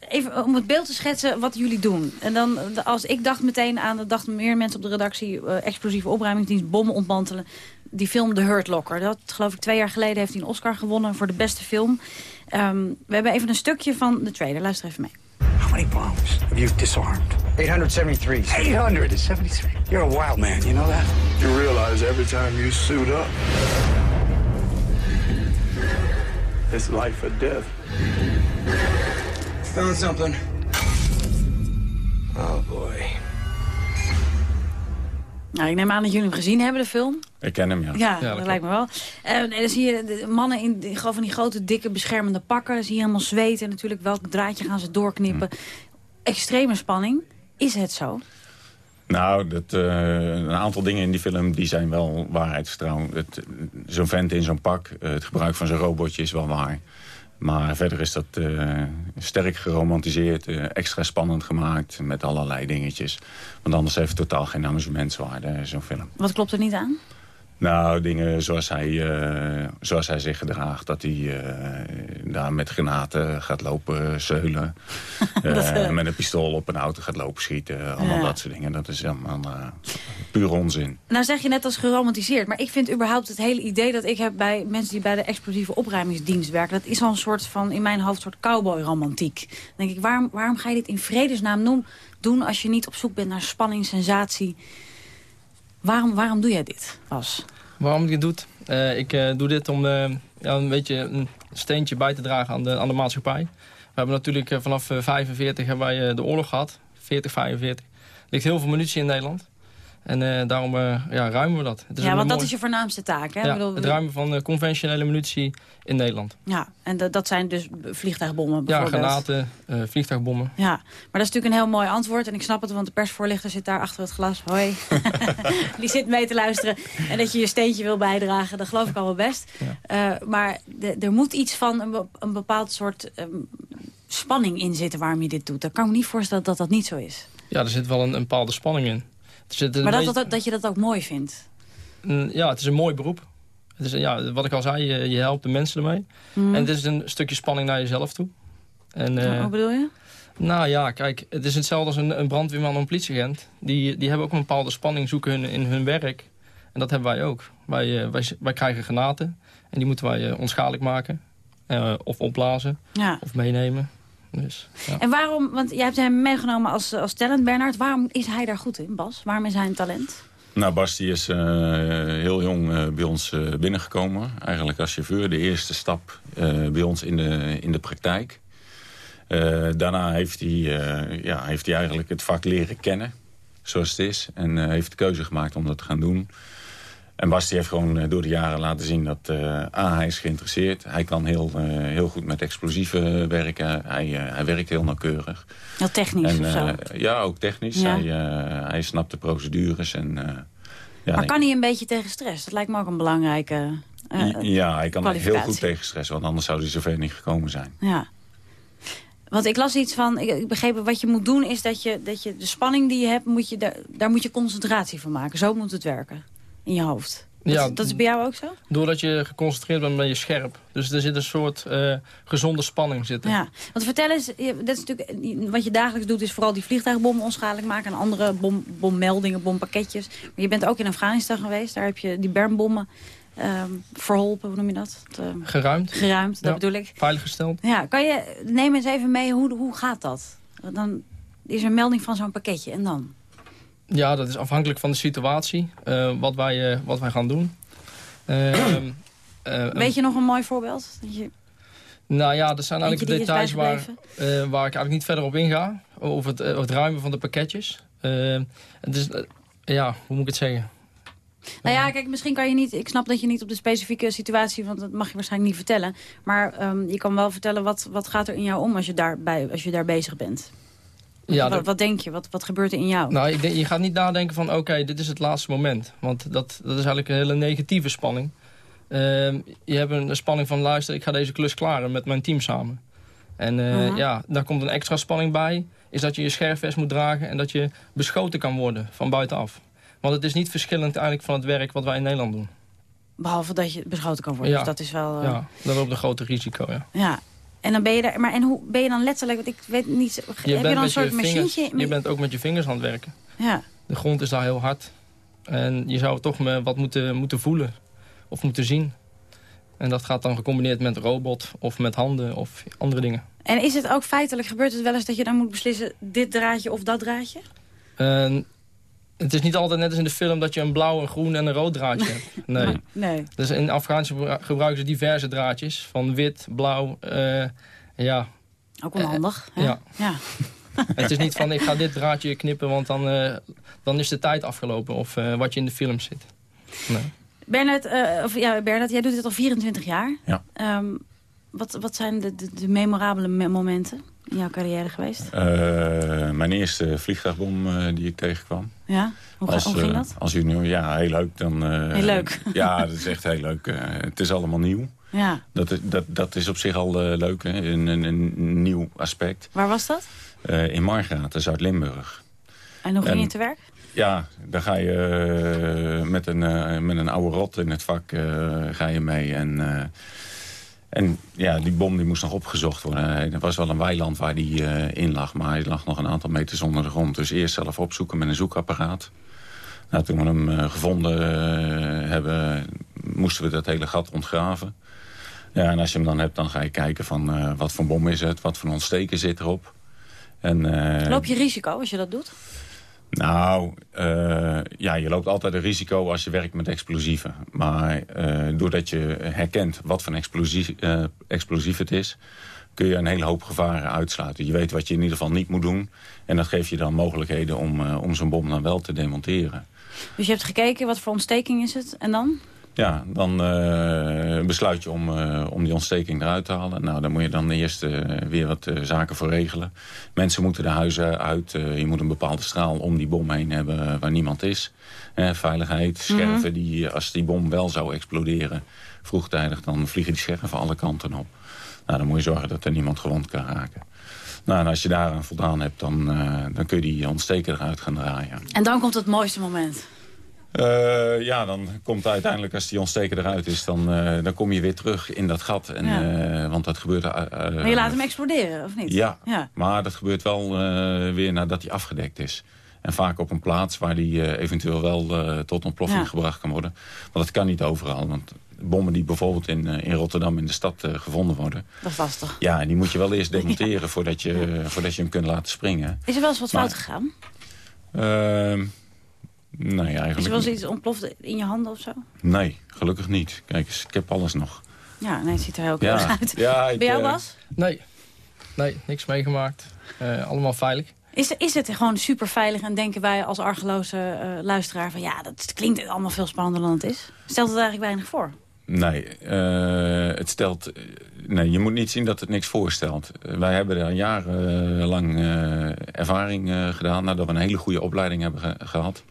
even om het beeld te schetsen wat jullie doen. En dan, als ik dacht meteen aan, dat dachten meer mensen op de redactie... eh, explosieve opruimingsdienst, bommen ontmantelen. Die film The Hurt Locker. Dat, geloof ik, twee jaar geleden heeft hij een Oscar gewonnen voor de beste film. Ehm, we hebben even een stukje van de trailer. Luister even mee. How many bombs have you disarmed? 873. 873? You're a wild man, you know that? You realize every time you suit up, it's life or death. Found something. Oh boy. Nou, ik neem aan dat jullie hem gezien hebben, de film. Ik ken hem, ja. Ja, dat, lijkt me wel. En dan zie je de mannen in die- gewoon van die grote, dikke, beschermende pakken. Dan zie je helemaal zweten. Natuurlijk, welk draadje gaan ze doorknippen. Extreme spanning. Is het zo? Nou, dat, eh, een aantal dingen in die film die zijn wel waarheidstrouw. Het, Zo'n vent in zo'n pak, eh, het gebruik van zo'n robotje is wel waar. Maar verder is dat eh, sterk geromantiseerd, eh, extra spannend gemaakt met allerlei dingetjes. Want anders heeft het totaal geen amusementswaarde, eh, zo'n film. Wat klopt er niet aan? Nou, dingen zoals hij, eh, zoals hij zich gedraagt. Dat hij eh, daar met granaten gaat lopen zeulen. [laughs] Eh, met een pistool op een auto gaat lopen schieten. Allemaal dat soort dingen. Dat is helemaal uh, puur onzin. Nou zeg je net als geromantiseerd. Maar ik vind überhaupt het hele idee dat ik heb bij mensen die bij de explosieve opruimingsdienst werken. Dat is al een soort van, in mijn hoofd, soort cowboy-romantiek. Dan denk ik, waarom, waarom ga je dit in vredesnaam doen als je niet op zoek bent naar spanning, sensatie? Waarom, waarom doe jij dit, Bas? Waarom ik dit doe? Eh, ik eh, doe dit om eh, ja, een beetje een steentje bij te dragen aan de, aan de maatschappij. We hebben natuurlijk eh, vanaf eh, 45 hebben eh, de oorlog gehad. 40, 45. Er ligt heel veel munitie in Nederland. En eh, daarom eh, ja, ruimen we dat. Het Ja, want dat mooi- is je voornaamste taak, hè? Ja, bedoel, het ruimen van eh, conventionele munitie in Nederland. Ja, en dat, dat zijn dus vliegtuigbommen Ja, bijvoorbeeld. granaten, eh, vliegtuigbommen. Ja, maar dat is natuurlijk een heel mooi antwoord. En ik snap het, want de persvoorlichter zit daar achter het glas. Hoi. [laughs] [laughs] Die zit mee te luisteren. En dat je je steentje wil bijdragen, dat geloof ik al wel best. Eh, maar er moet iets van een, be- een bepaald soort ehm, spanning in zitten waarom je dit doet. Dan kan ik me niet voorstellen dat dat niet zo is. Ja, er zit wel een, een bepaalde spanning in. Een Maar dat, dat, dat je dat ook mooi vindt. een- ja, het is een mooi beroep. Het is, ja, wat ik al zei, je, je helpt de mensen ermee. Mhm. En het is een stukje spanning naar jezelf toe. En, eh, Hoe bedoel je? Nou ja, kijk, het is hetzelfde als een, een brandweerman of een politieagent. Die, die hebben ook een bepaalde spanning, zoeken hun, in hun werk. En dat hebben wij ook. Wij, eh, wij, wij krijgen granaten en die moeten wij eh, onschadelijk maken. Eh, of opblazen, Ja. of meenemen. Dus, ja. En waarom, want jij hebt hem meegenomen als, als talent, Bernard. Waarom is hij daar goed in, Bas? Waarom is hij een talent? Nou, Bas die is eh, heel jong eh, bij ons eh, binnengekomen. Eigenlijk als chauffeur. De eerste stap eh, bij ons in de, in de praktijk. Eh, daarna heeft hij, eh, ja, heeft hij eigenlijk het vak leren kennen. Zoals het is. En eh, heeft de keuze gemaakt om dat te gaan doen. En Bas die heeft gewoon eh, door de jaren laten zien dat eh, A, hij is geïnteresseerd. Hij kan heel, eh, heel goed met explosieven werken. Hij, hij werkt heel nauwkeurig. Heel technisch En, of zo. ja, ook technisch. Ja. Hij, hij snapt de procedures. En, ja, maar kan hij een beetje tegen stress? Dat lijkt me ook een belangrijke ja, hij kan heel goed tegen stress. Want anders zou hij zover niet gekomen zijn. Ja. Want ik las iets van, ik, ik begreep wat je moet doen is dat je, dat je de spanning die je hebt, moet je, daar, daar moet je concentratie van maken. Zo moet het werken in je hoofd. Dat, Ja. dat is bij jou ook zo? Doordat je geconcentreerd bent, ben je scherp. Dus er zit een soort eh, gezonde spanning zitten. Ja, want vertel eens, dat is natuurlijk, wat je dagelijks doet is vooral die vliegtuigbommen onschadelijk maken en andere bom, bommeldingen, bompakketjes. Maar je bent ook in Afghanistan geweest, daar heb je die bermbommen ehm, verholpen, hoe noem je dat? Het, ehm, Geruimd. Geruimd, dat Ja, bedoel ik. Veiliggesteld. Ja, kan je, neem eens even mee, hoe, hoe gaat dat? Dan is er een melding van zo'n pakketje en dan? Ja, dat is afhankelijk van de situatie. eh, wat, wij, eh, wat wij gaan doen. Ehm, eh, Weet je nog een mooi voorbeeld? Je, Nou ja, dat zijn eigenlijk details waar, waar ik eigenlijk niet verder op inga. Over het, eh, het ruimen van de pakketjes. Eh, het is, ja, hoe moet ik het zeggen? Nou ja, kijk, misschien kan je niet... Ik snap dat je niet op de specifieke situatie... want dat mag je waarschijnlijk niet vertellen. Maar ehm, je kan wel vertellen wat, wat gaat er in jou om als je daar, bij, als je daar bezig bent. Ja, wat, wat denk je? Wat, wat gebeurt er in jou? Nou, ik denk, je gaat niet nadenken van, oké, dit is het laatste moment. Want dat, dat is eigenlijk een hele negatieve spanning. Ehm, je hebt een spanning van, luister, ik ga deze klus klaren met mijn team samen. En eh, Mhm. ja, daar komt een extra spanning bij. Is dat je je scherfvest moet dragen en dat je beschoten kan worden van buitenaf. Want het is niet verschillend eigenlijk van het werk wat wij in Nederland doen. Behalve dat je beschoten kan worden. Ja. Dus dat is wel... eh, Ja, dat loopt een groot risico, ja. ja. En dan ben je daar... Maar en hoe ben je dan letterlijk... Want ik weet niet... heb je dan een soort vingers, machientje? je bent ook met je vingers aan het werken. Ja. De grond is daar heel hard. En je zou toch me wat moeten, moeten voelen. Of moeten zien. En dat gaat dan gecombineerd met robot of met handen of andere dingen. En is het ook feitelijk, gebeurt het wel eens dat je dan moet beslissen... dit draadje of dat draadje? Het is niet altijd net als in de film dat je een blauw, een groen en een rood draadje hebt. [laughs] Nee. Nee. Dus in Afghanistan gebru- gebruiken ze diverse draadjes. Van wit, blauw, eh, ja. Ook onhandig. hè? ja. ja. [laughs] het is niet van ik ga dit draadje knippen, want dan, eh, dan is de tijd afgelopen. Of eh, wat je in de film zit. Nee. Bernard, eh, of, ja, Bernard, jij doet dit al 24 jaar. Ja. Ehm, wat, wat zijn de, de, de memorabele me- momenten in jouw carrière geweest? Eh, mijn eerste vliegtuigbom eh, die ik tegenkwam. Ja? Hoe, ga- hoe ging eh, dat? Als junior, ja, heel leuk. Dan, Heel leuk. [laughs] Ja, dat is echt heel leuk. Het is allemaal nieuw. Ja. Dat, is- dat, dat is op zich al leuk, hè? Een, een, een nieuw aspect. Waar was dat? In Margraten, Zuid-Limburg. En hoe ging je te werk? Ja, daar ga je met, een, met een oude rot in het vak ga je mee. En, en ja, die bom die moest nog opgezocht worden. Er was wel een weiland waar die eh, in lag, maar hij lag nog een aantal meters onder de grond. Dus eerst zelf opzoeken met een zoekapparaat. Nou, toen we hem eh, gevonden eh, hebben, moesten we dat hele gat ontgraven. Ja, en als je hem dan hebt, dan ga je kijken van wat voor bom is het, wat voor ontsteken zit erop. En, Loop je risico als je dat doet? Nou, eh, ja, je loopt altijd een risico als je werkt met explosieven. Maar eh, doordat je herkent wat voor explosief, eh, explosief het is... kun je een hele hoop gevaren uitsluiten. Je weet wat je in ieder geval niet moet doen. En dat geeft je dan mogelijkheden om, om zo'n bom dan wel te demonteren. Dus je hebt gekeken, wat voor ontsteking is het? En dan? Ja, dan eh, besluit je om, eh, om die ontsteking eruit te halen. Nou, daar moet je dan eerst eh, weer wat zaken voor regelen. Mensen moeten de huizen uit. je moet een bepaalde straal om die bom heen hebben waar niemand is. Veiligheid, scherven. die, als die bom wel zou exploderen vroegtijdig... dan vliegen die scherven alle kanten op. Nou, dan moet je zorgen dat er niemand gewond kan raken. Nou, en als je daaraan voldaan hebt, dan, dan kun je die ontsteker eruit gaan draaien. En dan komt het mooiste moment. Eh, ja, dan komt uiteindelijk als die ontsteker eruit is, dan, eh, dan kom je weer terug in dat gat. En, Ja. eh, want dat gebeurt... Maar je laat hem exploderen, of niet? Ja, ja. maar dat gebeurt wel weer nadat hij afgedekt is. En vaak op een plaats waar die eventueel wel tot ontploffing Ja. gebracht kan worden. Want dat kan niet overal. Want bommen die bijvoorbeeld in, in Rotterdam in de stad gevonden worden... Dat is lastig. Ja, en die moet je wel eerst demonteren voordat, je, voordat je hem kunt laten springen. Is er wel eens wat Maar- fout gegaan? Ehm, nee, eigenlijk Is er wel iets ontploft in je handen of zo? Nee, gelukkig niet. Kijk eens, ik heb alles nog. Ja, nee, het ziet er heel Ja. keurig uit. Ja, ik, Bij jou, eh, Bas? Nee. Nee, niks meegemaakt. Eh, allemaal veilig. Is, is het gewoon super veilig en denken wij als argeloze eh, luisteraar van... ja, dat klinkt allemaal veel spannender dan het is? Stelt het eigenlijk weinig voor? Nee, eh, het stelt, eh, nee, je moet niet zien dat het niks voorstelt. Eh, wij hebben daar jarenlang eh, ervaring eh, gedaan... nadat we een hele goede opleiding hebben ge- gehad.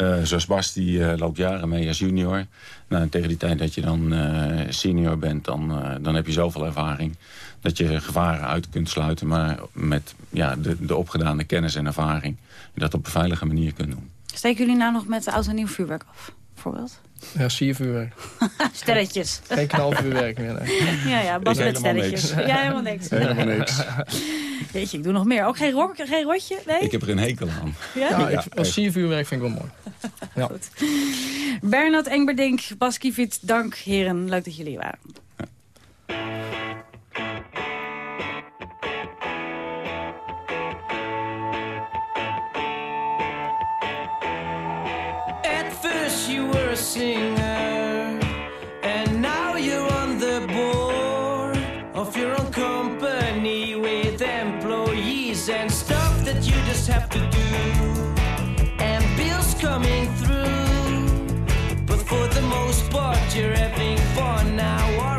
Eh, zoals Bas, die eh, loopt jaren mee als junior. Nou, en tegen die tijd dat je dan eh, senior bent, dan, eh, dan heb je zoveel ervaring... dat je gevaren uit kunt sluiten, maar met ja, de, de opgedane kennis en ervaring... je dat op een veilige manier kunt doen. Steken jullie nou nog met de oud en nieuw vuurwerk af? Bijvoorbeeld? Ja, siervuurwerk. [laughs] Sterretjes. Geen knalvuurwerk meer, nee. Ja, ja, Bas met helemaal sterretjes. niks. Ja, helemaal niks. Helemaal niks. [laughs] Jeetje, ik doe nog meer. Ook geen, rok, geen rotje? Nee? Ik heb er een hekel aan. Ja? Ja, ik, als siervuurwerk vind ik wel mooi. [laughs] Ja. Bernard Engberdink, Bas Kievit, dank heren. Leuk dat jullie waren. At first you were a singer, and now you're on the board of your own company with employees and stuff that you just have to do. Coming through, but for the most part you're having fun. Now,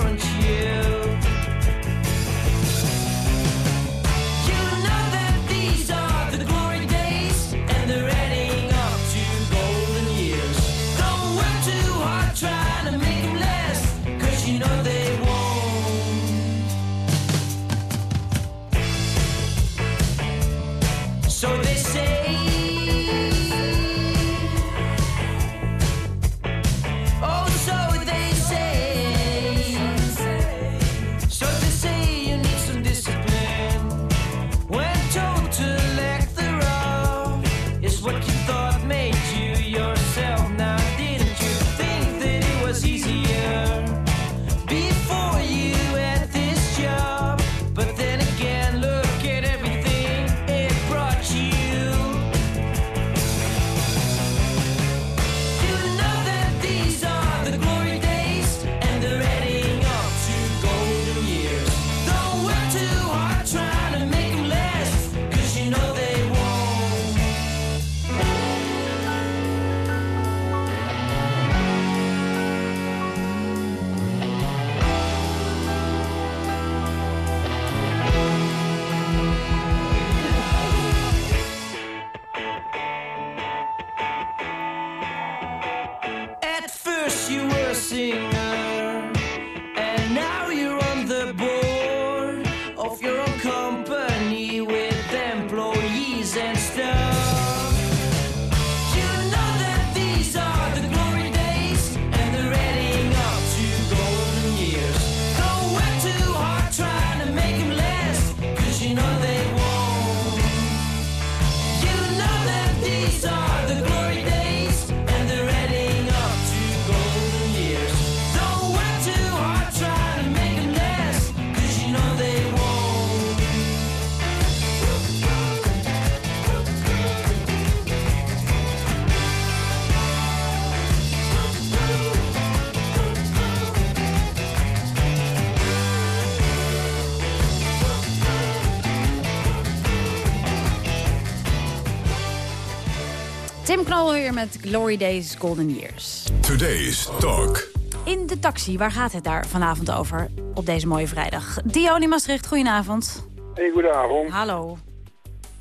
Tim Knol weer met Glory Days Golden Years. Today's Talk. In de taxi, waar gaat het daar vanavond over op deze mooie vrijdag? Dion in Maastricht, goedenavond. Hey, goedenavond. Hallo.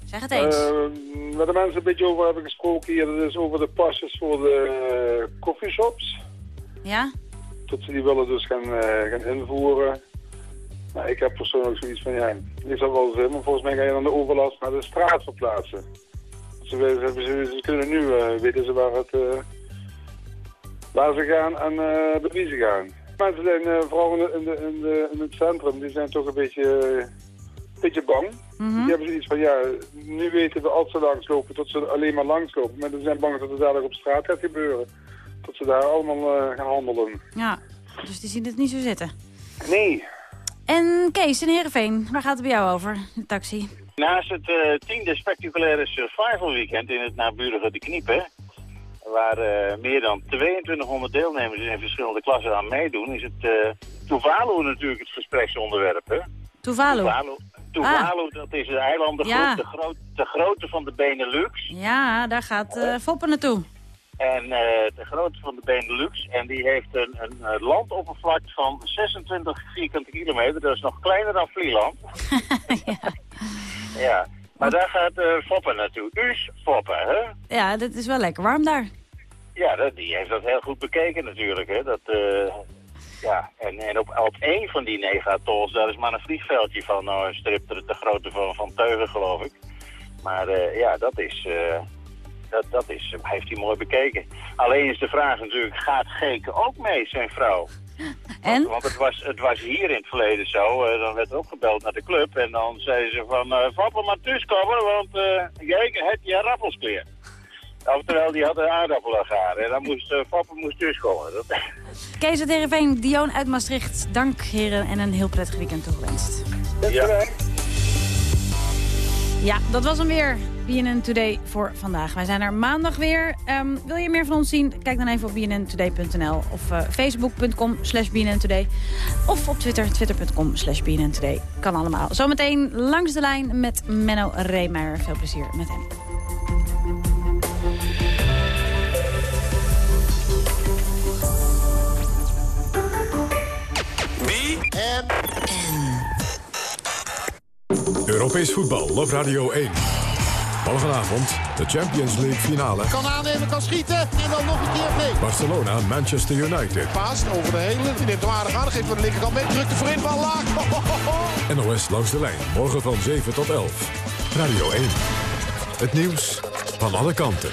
Zeg het eens. Eh, waar de mensen een beetje over hebben gesproken hier, dat is over de pasjes voor de uh, coffeeshops. Ja? Dat ze die willen dus gaan, eh, gaan invoeren. Nou, ik heb persoonlijk zoiets van, ja, ik zou wel zin, maar volgens mij ga je dan de overlast naar de straat verplaatsen. Ze, ze, ze kunnen nu, eh, weten ze waar, het, eh, waar ze gaan en uh, bij wie ze gaan. Mensen zijn, eh, vooral in, de, in, de, in, het centrum, die zijn toch een beetje, eh, beetje bang. Die hebben zoiets van, ja, nu weten we als ze langslopen dat ze alleen maar langslopen. Maar ze zijn bang dat het dadelijk op straat gaat gebeuren. Dat ze daar allemaal eh, gaan handelen. Ja, dus die zien het niet zo zitten. Nee. En Kees in Heerenveen, waar gaat het bij jou over, de taxi? Naast het eh, tiende spectaculaire survival weekend in het naburige De Kniepen, waar eh, meer dan 2200 deelnemers in verschillende klassen aan meedoen, is het uh, Tuvalu natuurlijk het gespreksonderwerp. Hè? Tuvalu. Tuvalu, Tuvalu dat is een de, Ja. groot- de, groot, de grootte van de Benelux. Ja, daar gaat eh Foppen naartoe. En eh, de grootte van de Benelux. En die heeft een, een, eh, landoppervlak van 26 vierkante kilometer. Dat is nog kleiner dan Vlieland. [laughs] ja. Maar daar gaat eh Foppen naartoe. Dus Foppen, hè? Ja, dat is wel lekker warm daar. Ja, dat, die heeft dat heel goed bekeken natuurlijk. Hè? Dat, eh, ja. En, en op, op één van die negen atolls, daar is maar een vliegveldje van, nou, een strip de, de grootte van, van Teugen, geloof ik. Maar ja, dat is, dat, dat is, heeft hij mooi bekeken. Alleen is de vraag natuurlijk, gaat Geke ook mee, zijn vrouw? En? Want het was, het was hier in het verleden zo, eh, dan werd er ook gebeld naar de club en dan zeiden ze van, eh Vappel maar tussenkomen, want eh Geke heeft je rappelskleer. Oftewel, die had een aardappel aan haar en dan moest uh, Vappel moest tussenkomen. Dat, Kees uit Heerenveen, Dion uit Maastricht. Dank heren en een heel prettig weekend toegewenst. ja. Ja, dat was hem weer. BNN Today voor vandaag. Wij zijn er maandag weer. Ehm, wil je meer van ons zien? Kijk dan even op bnntoday.nl of eh, facebook.com slash bnntoday. Of op Twitter, twitter.com slash bnntoday. Kan allemaal. Zometeen langs de lijn met Menno Reemeyer. Veel plezier met hem. Europees voetbal op Radio 1. Morgenavond de Champions League finale. Kan aannemen, kan schieten en dan nog een keer nee. Barcelona, Manchester United. Paas over de hele. Die neemt hem aardig aan. Geeft voor de linkerkant mee. Drukt de voorin. Bal laag. NOS langs de lijn. Morgen van 7 tot 11. Radio 1. Het nieuws van alle kanten.